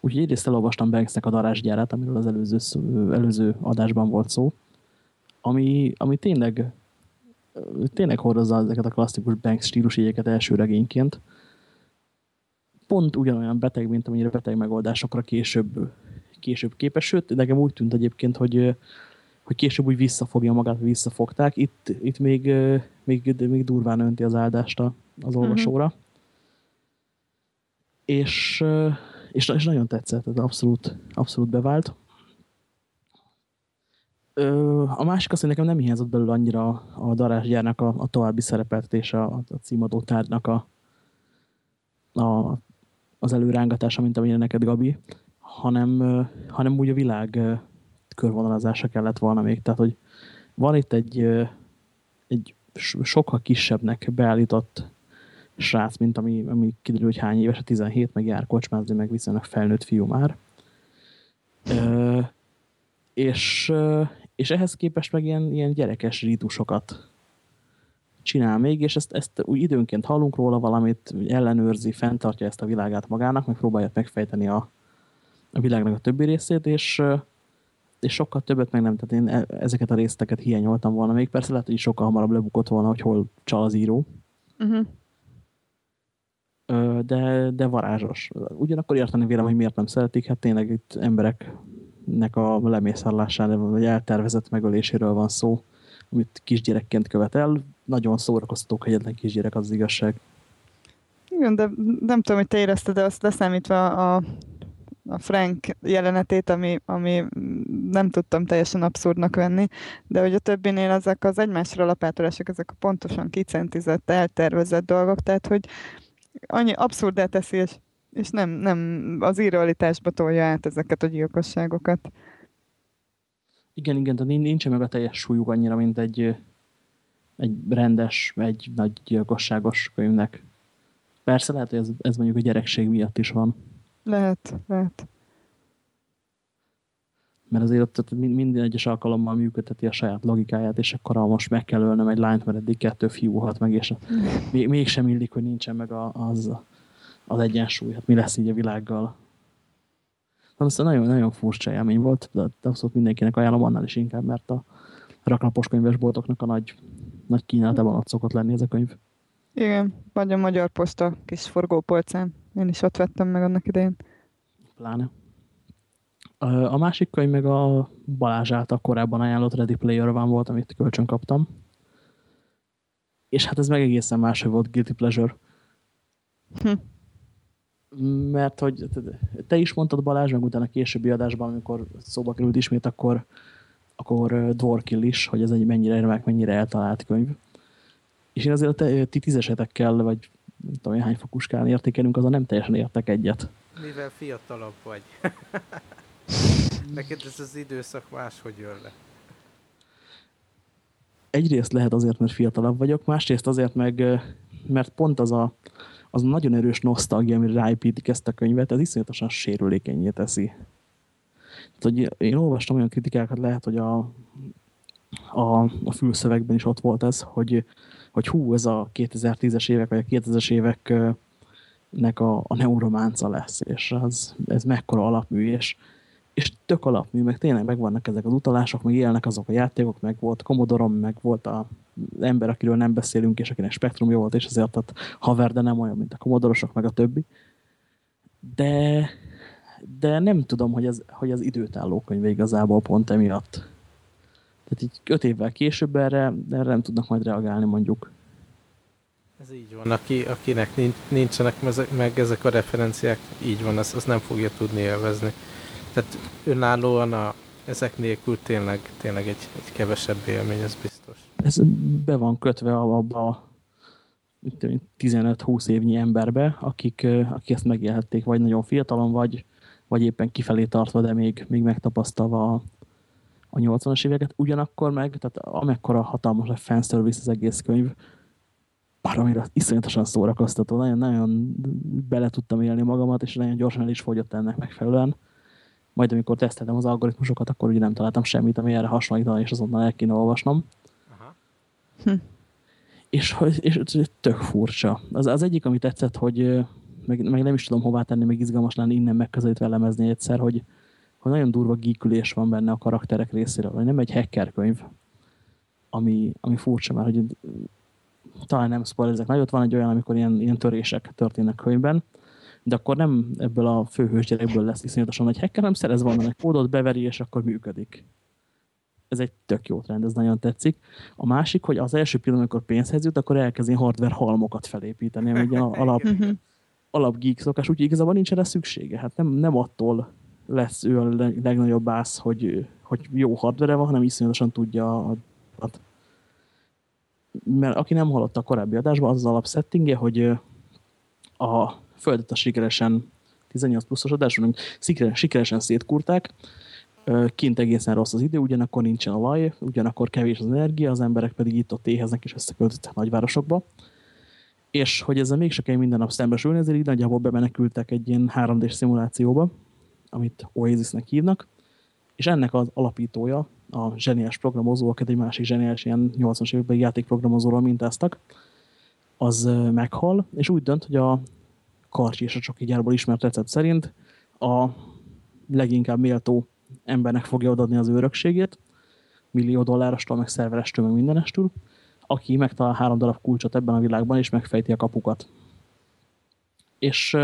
Úgyhogy egyrészt elolvastam Banksnek a darásgyárát, amiről az előző, előző adásban volt szó, ami, ami tényleg tényleg hordozza ezeket a klasszikus Banks stílusjegyeket első regényként. Pont ugyanolyan beteg, mint amennyire beteg megoldásokra később, később képes, sőt, nekem úgy tűnt egyébként, hogy hogy később úgy visszafogja magát, hogy visszafogták. Itt, itt még, még, még durván önti az áldást az mhm. olvasóra. Uh-huh. És, és, és nagyon tetszett, ez abszolút, abszolút bevált. A másik az, hogy nekem nem hiányzott belőle annyira a darásgyárnak a, a további szerepeltetése, a, a címadó tárgynak a, a, az előrángatása, mint amilyen neked, Gabi, hanem, hanem úgy a világ körvonalazása kellett volna még. Tehát, hogy van itt egy, egy sokkal kisebbnek beállított srác, mint ami, ami kiderül, hogy hány éves, a 17, meg jár kocsmázni, meg viszonylag felnőtt fiú már. Ö, és, és ehhez képest meg ilyen, ilyen gyerekes rítusokat csinál még, és ezt, ezt úgy időnként hallunk róla valamit, ellenőrzi, fenntartja ezt a világát magának, meg próbálja megfejteni a, a világnak a többi részét, és, és sokkal többet meg nem, tehát én e- ezeket a részteket hiányoltam volna. Még persze lehet, hogy sokkal hamarabb lebukott volna, hogy hol csal az író. Uh-huh. De, de varázsos. Ugyanakkor érteni vélem, hogy miért nem szeretik. Hát tényleg itt embereknek a lemészárlásán, vagy eltervezett megöléséről van szó, amit kisgyerekként követel. Nagyon szórakoztató, hogy egyetlen kisgyerek az, az igazság. Igen, de nem tudom, hogy te érezted, de azt leszámítva a a Frank jelenetét, ami, ami nem tudtam teljesen abszurdnak venni, de hogy a többinél ezek az egymásra lapátolások, ezek a pontosan kicentizett, eltervezett dolgok, tehát hogy annyi abszurdá teszi, és, és nem, nem az irrealitásba tolja át ezeket a gyilkosságokat. Igen, igen, de nincs meg a teljes súlyuk annyira, mint egy, egy rendes, egy nagy gyilkosságos könyvnek. Persze lehet, hogy ez, ez mondjuk a gyerekség miatt is van. Lehet, lehet. Mert azért ott minden egyes alkalommal működteti a saját logikáját, és akkor ha most meg kell ölnöm egy lányt, mert eddig kettő fiú halt meg, és még, mégsem illik, hogy nincsen meg az, az egyensúly. Hát mi lesz így a világgal? Aztán nagyon, nagyon furcsa élmény volt, de abszolút mindenkinek ajánlom annál is inkább, mert a, raklapos könyvesboltoknak a nagy, nagy kínálatában ott szokott lenni ez a könyv. Igen, vagy a Magyar Posta kis forgópolcán. Én is ott vettem meg annak idején. Pláne. A másik könyv meg a Balázs által korábban ajánlott Ready Player van volt, amit kölcsön kaptam. És hát ez meg egészen más, hogy volt Guilty Pleasure. Hm. Mert hogy te is mondtad Balázs, meg utána a későbbi adásban, amikor szóba került ismét, akkor, akkor Dworkill is, hogy ez egy mennyire remek, mennyire eltalált könyv. És én azért ti tízesetekkel, vagy nem tudom, hány fokuskán értékelünk, azon nem teljesen értek egyet. Mivel fiatalabb vagy. Neked ez az időszak máshogy jön le. Egyrészt lehet azért, mert fiatalabb vagyok, másrészt azért meg, mert pont az a, az a nagyon erős nosztalgia, ami ráépítik ezt a könyvet, ez iszonyatosan sérülékenyé teszi. Tehát, hogy én olvastam olyan kritikákat, lehet, hogy a, a, a fülszövegben is ott volt ez, hogy, hogy hú, ez a 2010-es évek, vagy a 2000-es éveknek a, a neurománca lesz, és az, ez mekkora alapmű, és, és tök alapmű, meg tényleg megvannak ezek az utalások, meg élnek azok a játékok, meg volt Commodore, meg volt a ember, akiről nem beszélünk, és akinek spektrum jó volt, és ezért tehát haver, de nem olyan, mint a commodore meg a többi. De, de nem tudom, hogy ez, hogy az időtálló könyve igazából pont emiatt. Tehát így öt évvel később erre, erre nem tudnak majd reagálni mondjuk. Ez így van, Aki, akinek nincsenek meg ezek a referenciák, így van, az, az nem fogja tudni élvezni. Tehát önállóan a, ezek nélkül tényleg, tényleg egy, egy kevesebb élmény, ez biztos. Ez be van kötve abba a 15-20 évnyi emberbe, akik, akik ezt megélhették, vagy nagyon fiatalon, vagy, vagy éppen kifelé tartva, de még, még megtapasztalva a, a 80-as éveket. Ugyanakkor meg, tehát amekkora hatalmas a fanservice az egész könyv, baromira iszonyatosan szórakoztató, nagyon, nagyon bele tudtam élni magamat, és nagyon gyorsan el is fogyott ennek megfelelően majd amikor teszteltem az algoritmusokat, akkor ugye nem találtam semmit, ami erre hasonlítana, és azonnal el kéne olvasnom. Aha. Hm. És, és, és tök furcsa. Az, az egyik, ami tetszett, hogy meg, meg nem is tudom hová tenni, meg izgalmas lenne innen megközelítve elemezni egyszer, hogy, hogy nagyon durva gíkülés van benne a karakterek részéről, hogy nem egy hacker könyv, ami, ami furcsa már, hogy talán nem spoilerezek nagyot, van egy olyan, amikor ilyen, ilyen törések történnek könyvben, de akkor nem ebből a főhős gyerekből lesz iszonyatosan nagy hacker, hanem szerez valami kódot, beveri, és akkor működik. Ez egy tök jó trend, ez nagyon tetszik. A másik, hogy az első pillanat, amikor pénzhez jut, akkor elkezdi hardware halmokat felépíteni, ami egy alap, alap geek szokás, úgyhogy igazából nincs erre szüksége. Hát nem, nem attól lesz ő a legnagyobb ász, hogy, hogy jó hardware van, hanem iszonyatosan tudja a, a, mert aki nem hallotta a korábbi adásban, az az alapsettingje, hogy a földet a sikeresen 18 pluszos adásunknak sikeresen szétkurták, kint egészen rossz az idő, ugyanakkor nincsen olaj, ugyanakkor kevés az energia, az emberek pedig itt-ott éheznek és összeköltöttek nagyvárosokba. És hogy ezzel mégse kell minden nap szembesülni, ezért így nagyjából bemenekültek egy ilyen 3D-s szimulációba, amit Oasisnek hívnak, és ennek az alapítója, a zseniás programozó, akit egy másik zseniás ilyen 80-as években játékprogramozóról mintáztak, az meghal, és úgy dönt, hogy a karcsi és a csoki gyárból ismert recept szerint a leginkább méltó embernek fogja odaadni az örökségét, millió dollárostól, meg szerverestől, meg mindenestől, aki megtalál három darab kulcsot ebben a világban, és megfejti a kapukat. És,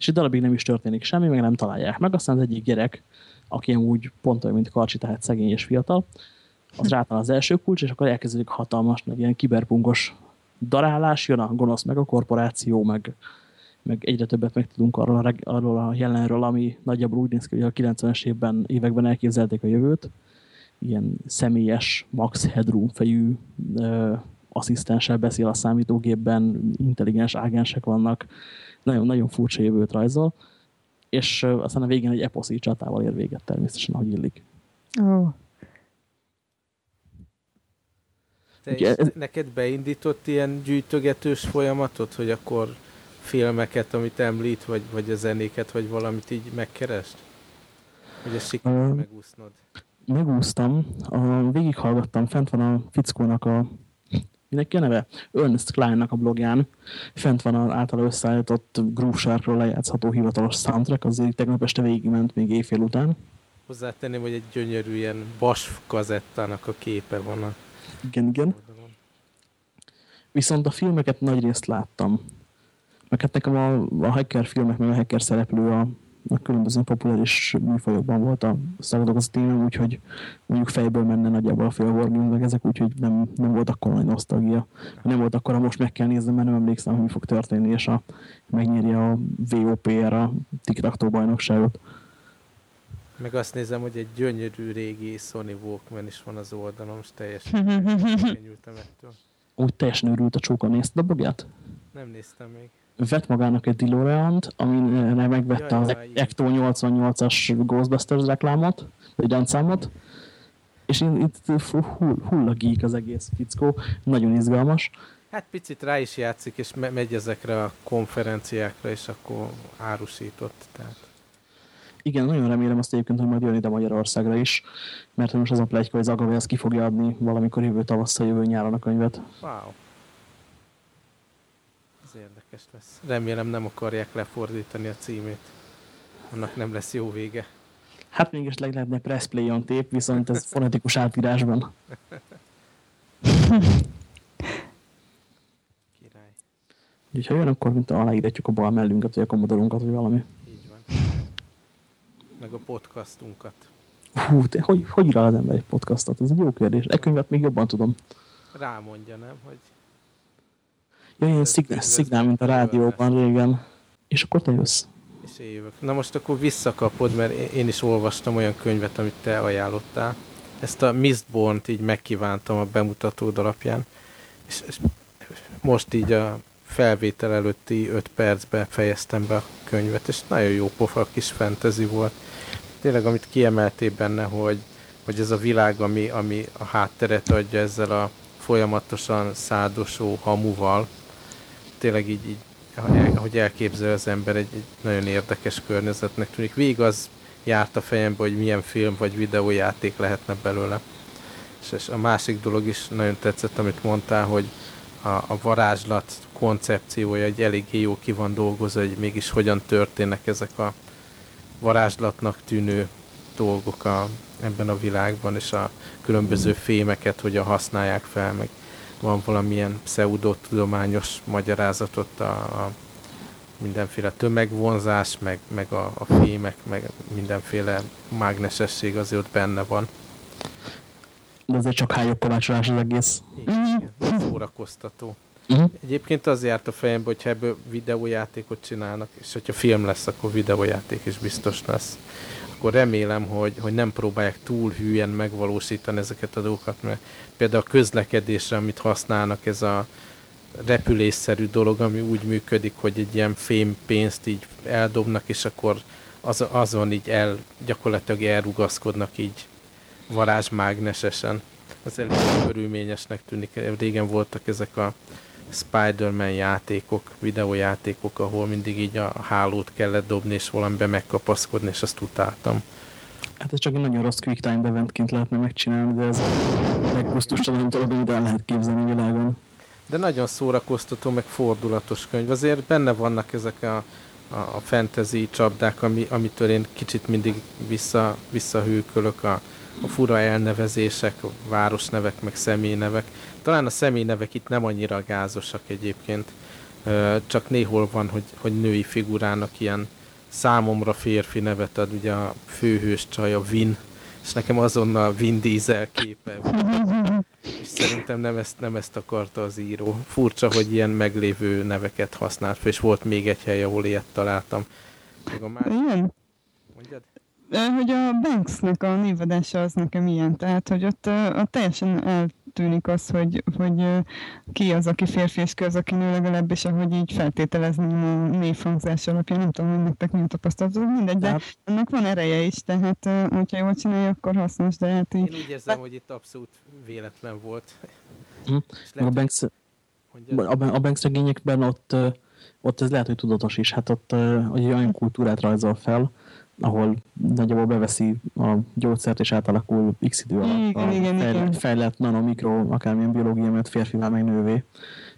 és egy darabig nem is történik semmi, meg nem találják meg. Aztán az egyik gyerek, aki úgy pont olyan, mint Karcsi, tehát szegény és fiatal, az rátalál az első kulcs, és akkor elkezdődik hatalmas, meg ilyen kiberpungos darálás, jön a gonosz, meg a korporáció, meg, meg egyre többet megtudunk arról a, arról a jelenről, ami nagyjából úgy néz ki, hogy a 90-es évben, években elképzelték a jövőt. Ilyen személyes, max headroom fejű asszisztenssel beszél a számítógépben, intelligens ágensek vannak, nagyon-nagyon furcsa jövőt rajzol, és aztán a végén egy eposzi csatával ér véget természetesen, ahogy illik. Oh. Te Ugye, ez... neked beindított ilyen gyűjtögetős folyamatot, hogy akkor filmeket, amit említ, vagy, vagy a zenéket, vagy valamit így megkerest? Hogy ezt sikerült uh, megúsznod? Megúsztam. A, végighallgattam, fent van a fickónak a mindenki a neve? Ernest Kleinnak a blogján. Fent van az által összeállított Groove Sharkról lejátszható hivatalos soundtrack, azért tegnap este végigment még éjfél után. Hozzátenném, hogy egy gyönyörű ilyen BASF kazettának a képe van a Igen, igen. Viszont a filmeket nagy részt láttam. Meg hát nekem a, a hacker filmek, meg a hacker szereplő a, a különböző populáris műfajokban volt a szakdolgozatím, úgyhogy mondjuk fejből menne nagyjából a félhorging, meg ezek, úgyhogy nem, nem volt akkor nagy nosztalgia. Nem volt akkor, most meg kell nézni, mert nem emlékszem, hogy mi fog történni, és a, megnyeri a VOPR a tic bajnokságot. Meg azt nézem, hogy egy gyönyörű régi Sony Walkman is van az oldalon, és teljesen elnyúltam ettől. Úgy teljesen őrült a csóka, nézted a blogját? Nem néztem még. Vett magának egy DeLorean-t, amire megvette az. Ecto 88-as Ghostbusters reklámot, vagy rendszámot, és itt itt hull, hullagík az egész fickó, nagyon izgalmas. Hát picit rá is játszik, és me- megy ezekre a konferenciákra, és akkor árusított. Tehát Igen, nagyon remélem azt egyébként, hogy majd jön ide Magyarországra is, mert most az a plegyka, hogy Zagave ezt ki fogja adni valamikor jövő tavasszal, jövő nyáron a könyvet. wow. Érdekes lesz. Remélem nem akarják lefordítani a címét. Annak nem lesz jó vége. Hát mégis leg lehetne press play on tape, viszont ez fonetikus átírásban. Király. Úgyhogy ha jön, akkor mint aláírhatjuk a bal mellünket, vagy a komodorunkat, vagy valami. Így van. Meg a podcastunkat. Hú, te, hogy, hogy ír az ember egy podcastot? Ez egy jó kérdés. E könyvet még jobban tudom. Rámondja, nem? Hogy Ez szignál, szignál, mint a rádióban régen. És akkor te jössz. és jövök. Na most akkor visszakapod, mert én- is olvastam olyan könyvet, amit te ajánlottál. Ezt a Mistborn-t így megkívántam a bemutatód alapján, és, és most így a felvétel előtti 5 percbe fejeztem be a könyvet, és nagyon jó pofa kis fantasy volt. Tényleg, amit kiemeltél benne, hogy, hogy ez a világ, ami, ami a hátteret adja ezzel a folyamatosan szádosó hamuval, tényleg így, így ahogy elképzel az ember, egy, egy nagyon érdekes környezetnek tűnik. Végig az járt a fejembe, hogy milyen film vagy videójáték lehetne belőle. És, és a másik dolog is nagyon tetszett, amit mondtál, hogy a, a varázslat koncepciója egy eléggé jó ki van dolgozva, hogy mégis hogyan történnek ezek a varázslatnak tűnő dolgok a, ebben a világban, és a különböző fémeket hogyan használják fel, meg van valamilyen pseudotudományos magyarázatot a, a mindenféle tömegvonzás, meg, meg a, a fémek, meg mindenféle mágnesesség azért ott benne van. De azért csak hájok kovácsolás az egész. Igen, igen, szórakoztató. Mhm. Egyébként az járt a fejembe, hogyha ebből videójátékot csinálnak, és hogyha film lesz, akkor videójáték is biztos lesz. Akkor remélem, hogy, hogy nem próbálják túl hülyen megvalósítani ezeket a dolgokat, mert például a közlekedésre, amit használnak, ez a repülésszerű dolog, ami úgy működik, hogy egy ilyen fémpénzt így eldobnak, és akkor az, azon így el, gyakorlatilag elrugaszkodnak így varázsmágnesesen. Az elég körülményesnek tűnik. Régen voltak ezek a Spider-Man játékok, videójátékok, ahol mindig így a hálót kellett dobni, és valamibe megkapaszkodni, és azt utáltam. Hát ez csak egy nagyon rossz quick time eventként lehetne megcsinálni, de ez a leggusztustalan dolog, amit el lehet képzelni a világon. De nagyon szórakoztató, meg fordulatos könyv. Azért benne vannak ezek a, a, a fantasy csapdák, ami, amitől én kicsit mindig vissza, visszahűkölök a, a fura elnevezések, a városnevek, meg személynevek. Talán a személynevek itt nem annyira gázosak egyébként, csak néhol van, hogy, hogy női figurának ilyen számomra férfi nevet ad, ugye a főhős csaj, a Vin, és nekem azonnal Vin Diesel képe. És szerintem nem ezt, nem ezt akarta az író. Furcsa, hogy ilyen meglévő neveket használt fel, és volt még egy hely, ahol ilyet találtam. Meg a másik, Igen. mondjad? Hogy a Banksnek a névadása az nekem ilyen, tehát hogy ott, ö, ott teljesen eltűnik az, hogy, hogy ki az, aki férfi és ki az, aki nő legalábbis, ahogy így feltételezni a névhangzás alapján, nem tudom, hogy nektek mi a tapasztalatok, mindegy, de Tehát annak van ereje is, tehát hogyha jól csinálja, akkor hasznos, de hát Én így, úgy érzem, hogy itt abszolút véletlen volt. Hm. A Banks, a, Banks regényekben ott, ott ez lehet, hogy tudatos is. Hát ott egy olyan kultúrát rajzol fel, ahol nagyjából beveszi a gyógyszert és átalakul x idő alatt Igen, a igen, fejlett, igen. fejlett nano, mikro, akármilyen biológia, mert férfivá meg nővé,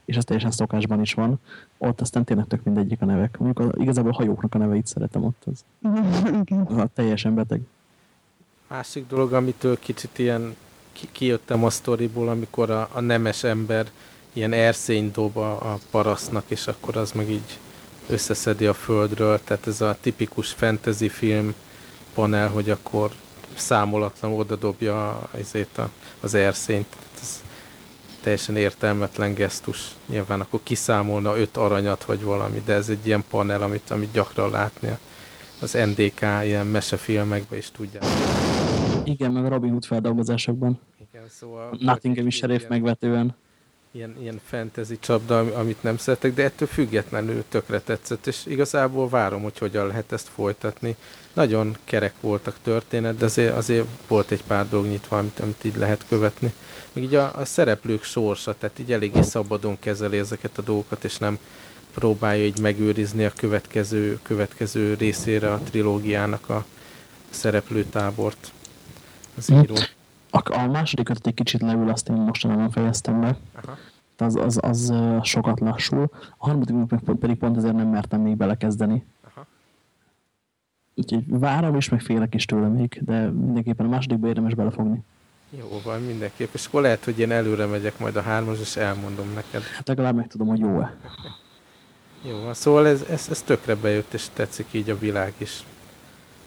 és ez teljesen szokásban is van. Ott aztán tényleg tök mindegyik a nevek. Mondjuk a, igazából a hajóknak a neveit szeretem ott, az igen. a teljesen beteg. Másik dolog, amitől kicsit ilyen ki, kijöttem a sztoriból, amikor a, a nemes ember ilyen erszény dob a, a parasznak, és akkor az meg így összeszedi a földről, tehát ez a tipikus fantasy film panel, hogy akkor számolatlan oda dobja azért a, az erszényt. Ez teljesen értelmetlen gesztus. Nyilván akkor kiszámolna öt aranyat vagy valami, de ez egy ilyen panel, amit, amit gyakran látni az NDK ilyen mesefilmekben is tudják. Igen, meg a Robin Hood feldolgozásokban. Igen, szóval... Nottingham is serif megvetően ilyen, ilyen fantasy csapda, amit nem szeretek, de ettől függetlenül tökre tetszett, és igazából várom, hogy hogyan lehet ezt folytatni. Nagyon kerek voltak történet, de azért, azért volt egy pár dolog nyitva, amit, amit így lehet követni. Még így a, a szereplők sorsa, tehát így eléggé szabadon kezeli ezeket a dolgokat, és nem próbálja így megőrizni a következő, következő részére a trilógiának a szereplőtábort az író. A, a második ötöt egy kicsit leül, azt én mostanában fejeztem be. Aha. Az, az, az sokat lassul. A harmadik meg pedig pont ezért nem mertem még belekezdeni. Aha. Úgyhogy várom is, meg félek is tőle még, de mindenképpen a másodikba érdemes belefogni. Jó van, mindenképp. És akkor lehet, hogy én előre megyek majd a hármas, és elmondom neked. Hát legalább meg tudom, hogy jó-e. jó szóval ez, ez, ez tökre bejött, és tetszik így a világ is.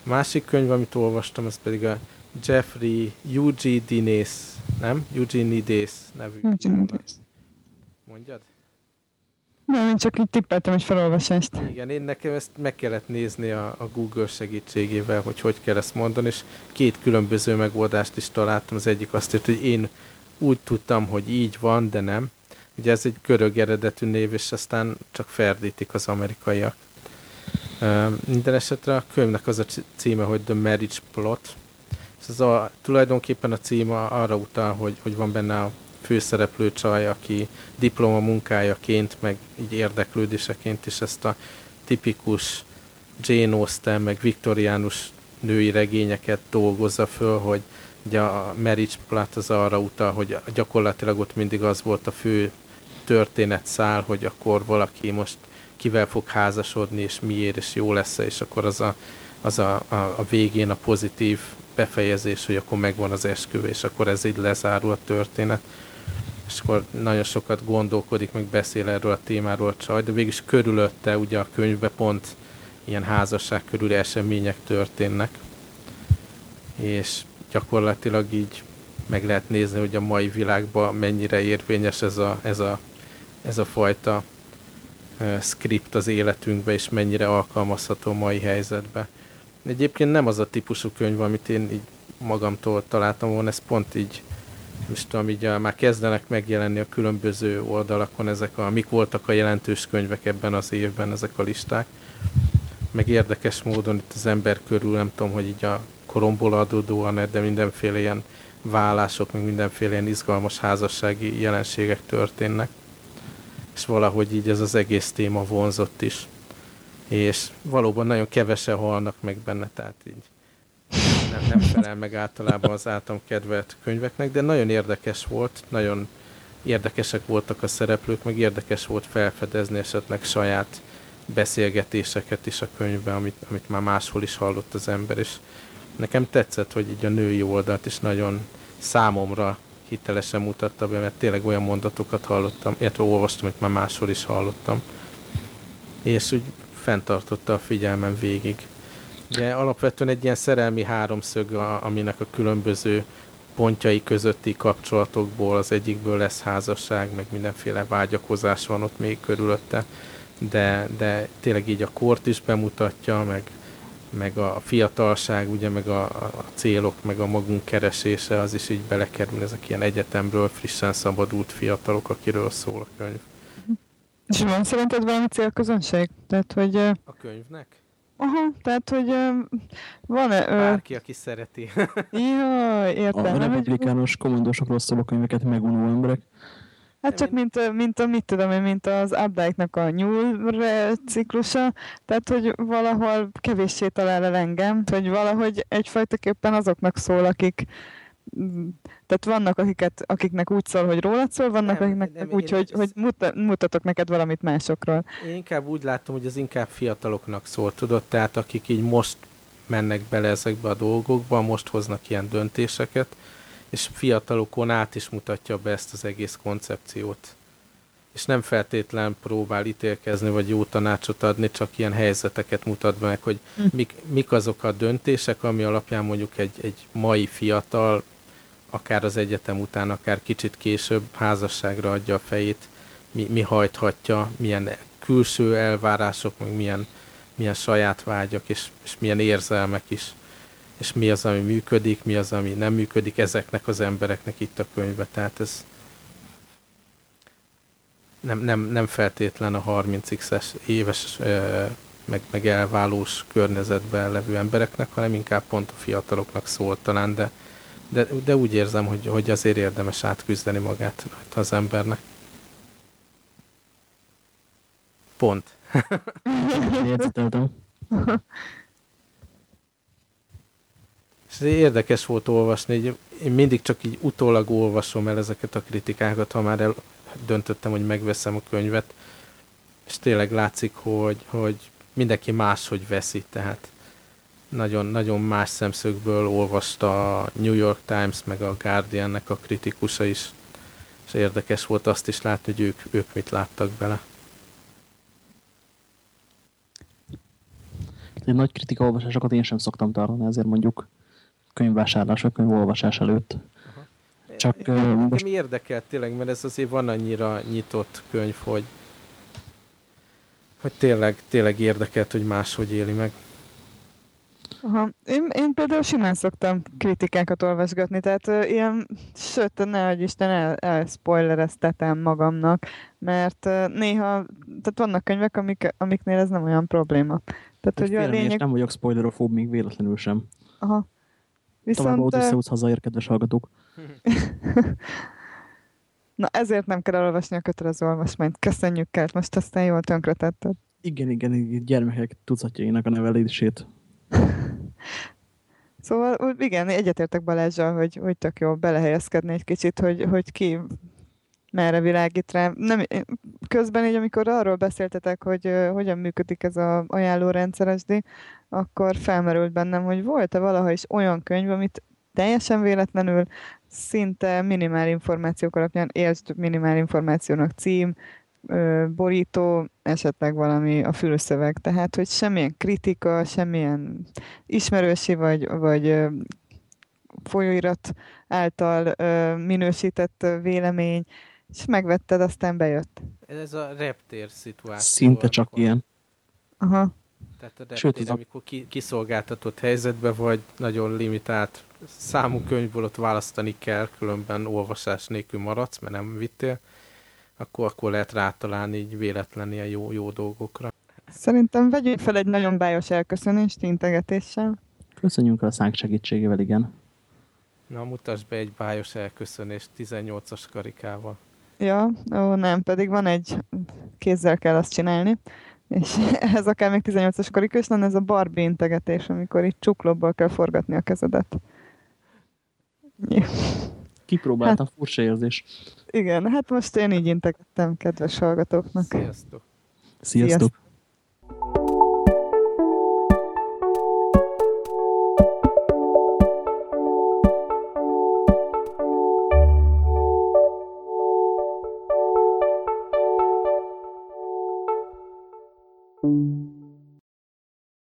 Másik könyv, amit olvastam, ez pedig a Jeffrey Eugenides, nem? Eugenides nevű. Eugenides. Mondjad? Nem, én csak így tippeltem egy felolvasást. Igen, én nekem ezt meg kellett nézni a, a Google segítségével, hogy hogy kell ezt mondani, és két különböző megoldást is találtam. Az egyik azt írt, hogy én úgy tudtam, hogy így van, de nem. Ugye ez egy görög eredetű név, és aztán csak ferdítik az amerikaiak. Uh, minden esetre a könyvnek az a címe, hogy The Marriage Plot, ez a, tulajdonképpen a cím arra utal, hogy, hogy van benne a főszereplő csaj, aki diploma munkájaként, meg így érdeklődéseként is ezt a tipikus Jane Austen, meg viktoriánus női regényeket dolgozza föl, hogy ugye a marriage plot az arra utal, hogy gyakorlatilag ott mindig az volt a fő történetszál, hogy akkor valaki most kivel fog házasodni, és miért, és jó lesz és akkor az a, az a, a, a végén a pozitív befejezés, hogy akkor megvan az esküvő, és akkor ez így lezárul a történet. És akkor nagyon sokat gondolkodik, meg beszél erről a témáról a csaj, de végülis körülötte ugye a könyvbe pont ilyen házasság körüli események történnek. És gyakorlatilag így meg lehet nézni, hogy a mai világban mennyire érvényes ez a, ez a, ez a fajta script az életünkbe, és mennyire alkalmazható mai helyzetbe. Egyébként nem az a típusú könyv, amit én így magamtól találtam volna, ez pont így, most tudom, így a, már kezdenek megjelenni a különböző oldalakon ezek a, mik voltak a jelentős könyvek ebben az évben, ezek a listák. Meg érdekes módon itt az ember körül, nem tudom, hogy így a koromból adódóan, de mindenféle ilyen vállások, meg mindenféle ilyen izgalmas házassági jelenségek történnek. És valahogy így ez az egész téma vonzott is és valóban nagyon kevesen halnak meg benne, tehát így nem, nem felel meg általában az általam kedvelt könyveknek, de nagyon érdekes volt, nagyon érdekesek voltak a szereplők, meg érdekes volt felfedezni esetleg saját beszélgetéseket is a könyvben, amit, amit már máshol is hallott az ember, és nekem tetszett, hogy így a női oldalt is nagyon számomra hitelesen mutatta be, mert tényleg olyan mondatokat hallottam, illetve olvastam, amit már máshol is hallottam. És úgy fenntartotta a figyelmem végig. Ugye alapvetően egy ilyen szerelmi háromszög, aminek a különböző pontjai közötti kapcsolatokból az egyikből lesz házasság, meg mindenféle vágyakozás van ott még körülötte, de, de tényleg így a kort is bemutatja, meg, meg a fiatalság, ugye, meg a, a célok, meg a magunk keresése, az is így belekerül, ezek ilyen egyetemről frissen szabadult fiatalok, akiről szól a könyv. És van szerinted valami célközönség? Tehát, hogy... A könyvnek? Aha, tehát, hogy van-e... Bárki, aki szereti. Jaj, értem. A republikánus kommandósokról szóló könyveket megunó emberek. Hát csak mint, mint a, mit tudom én, mint az update-nak a nyúl ciklusa, tehát hogy valahol kevéssé talál el engem, hogy valahogy egyfajtaképpen azoknak szól, akik tehát vannak, akiket, akiknek úgy szól, hogy rólad szól, vannak, nem, akiknek nem, úgy, hogy, hogy mutatok neked valamit másokról. Én inkább úgy látom, hogy az inkább fiataloknak szól, tudod, tehát akik így most mennek bele ezekbe a dolgokba, most hoznak ilyen döntéseket, és fiatalokon át is mutatja be ezt az egész koncepciót. És nem feltétlen próbál ítélkezni, vagy jó tanácsot adni, csak ilyen helyzeteket mutat be meg, hogy hm. mik, mik azok a döntések, ami alapján mondjuk egy, egy mai fiatal, akár az egyetem után, akár kicsit később házasságra adja a fejét, mi, mi hajthatja, milyen külső elvárások, meg milyen, milyen saját vágyak, és, és milyen érzelmek is, és mi az, ami működik, mi az, ami nem működik ezeknek az embereknek itt a könyvbe. Tehát ez nem, nem, nem feltétlen a 30x éves meg, meg elválós környezetben levő embereknek, hanem inkább pont a fiataloknak szólt talán, de, de, de úgy érzem, hogy, hogy azért érdemes átküzdeni magát az embernek. Pont. És érdekes volt olvasni, hogy én mindig csak így utólag olvasom el ezeket a kritikákat, ha már el döntöttem, hogy megveszem a könyvet, és tényleg látszik, hogy, hogy mindenki máshogy veszi, tehát nagyon, nagyon más szemszögből olvasta a New York Times, meg a Guardiannek a kritikusa is, és érdekes volt azt is látni, hogy ők, ők mit láttak bele. Egy nagy kritika olvasásokat én sem szoktam tartani, ezért mondjuk könyvvásárlás vagy könyvolvasás előtt. Csak uh, most... Mi érdekelt tényleg, mert ez azért van annyira nyitott könyv, hogy, hogy tényleg, tényleg érdekelt, hogy máshogy éli meg. Aha. Én, én például simán szoktam kritikákat olvasgatni, tehát uh, ilyen, sőt, ne hogy Isten, el, elspoilereztetem magamnak, mert uh, néha, tehát vannak könyvek, amik, amiknél ez nem olyan probléma. Tehát, hogy a lényeg... nem vagyok spoilerofób még véletlenül sem. Aha. Viszont... Tovább Odysseus hazaér, kedves hallgatók. Na ezért nem kell elolvasni a kötelező olvasmányt. Köszönjük, Kelt, most aztán jól tönkretetted. Igen, igen, igen, gyermekek tucatjainak a nevelését. szóval igen, egyetértek Balázsral, hogy, hogy tök jó belehelyezkedni egy kicsit, hogy, hogy ki merre világít rá. Nem, közben így, amikor arról beszéltetek, hogy uh, hogyan működik ez a ajánlórendszeresdi, akkor felmerült bennem, hogy volt-e valaha is olyan könyv, amit teljesen véletlenül, szinte minimál információk alapján, értsd minimál információnak cím, borító, esetleg valami a fülszöveg. Tehát, hogy semmilyen kritika, semmilyen ismerősi vagy, vagy folyóirat által minősített vélemény, és megvetted, aztán bejött. Ez a reptér szituáció. Szinte csak van. ilyen. Aha. Tehát a reptér, Sőt, amikor ki, kiszolgáltatott helyzetben vagy, nagyon limitált számú könyvből ott választani kell, különben olvasás nélkül maradsz, mert nem vittél, akkor, akkor lehet rátalálni így véletlen ilyen jó, jó dolgokra. Szerintem vegyünk fel egy nagyon bájos elköszönést integetéssel. Köszönjünk a szánk segítségével, igen. Na, mutasd be egy bájos elköszönést 18-as karikával. Ja, ó, nem, pedig van egy, kézzel kell azt csinálni, és ez akár még 18-as karika is lenne, ez a Barbie integetés, amikor itt csuklóból kell forgatni a kezedet. Kipróbáltam, hát, furcsa érzés. Igen, hát most én így integettem kedves hallgatóknak. Sziasztok! Sziasztok! Sziasztok.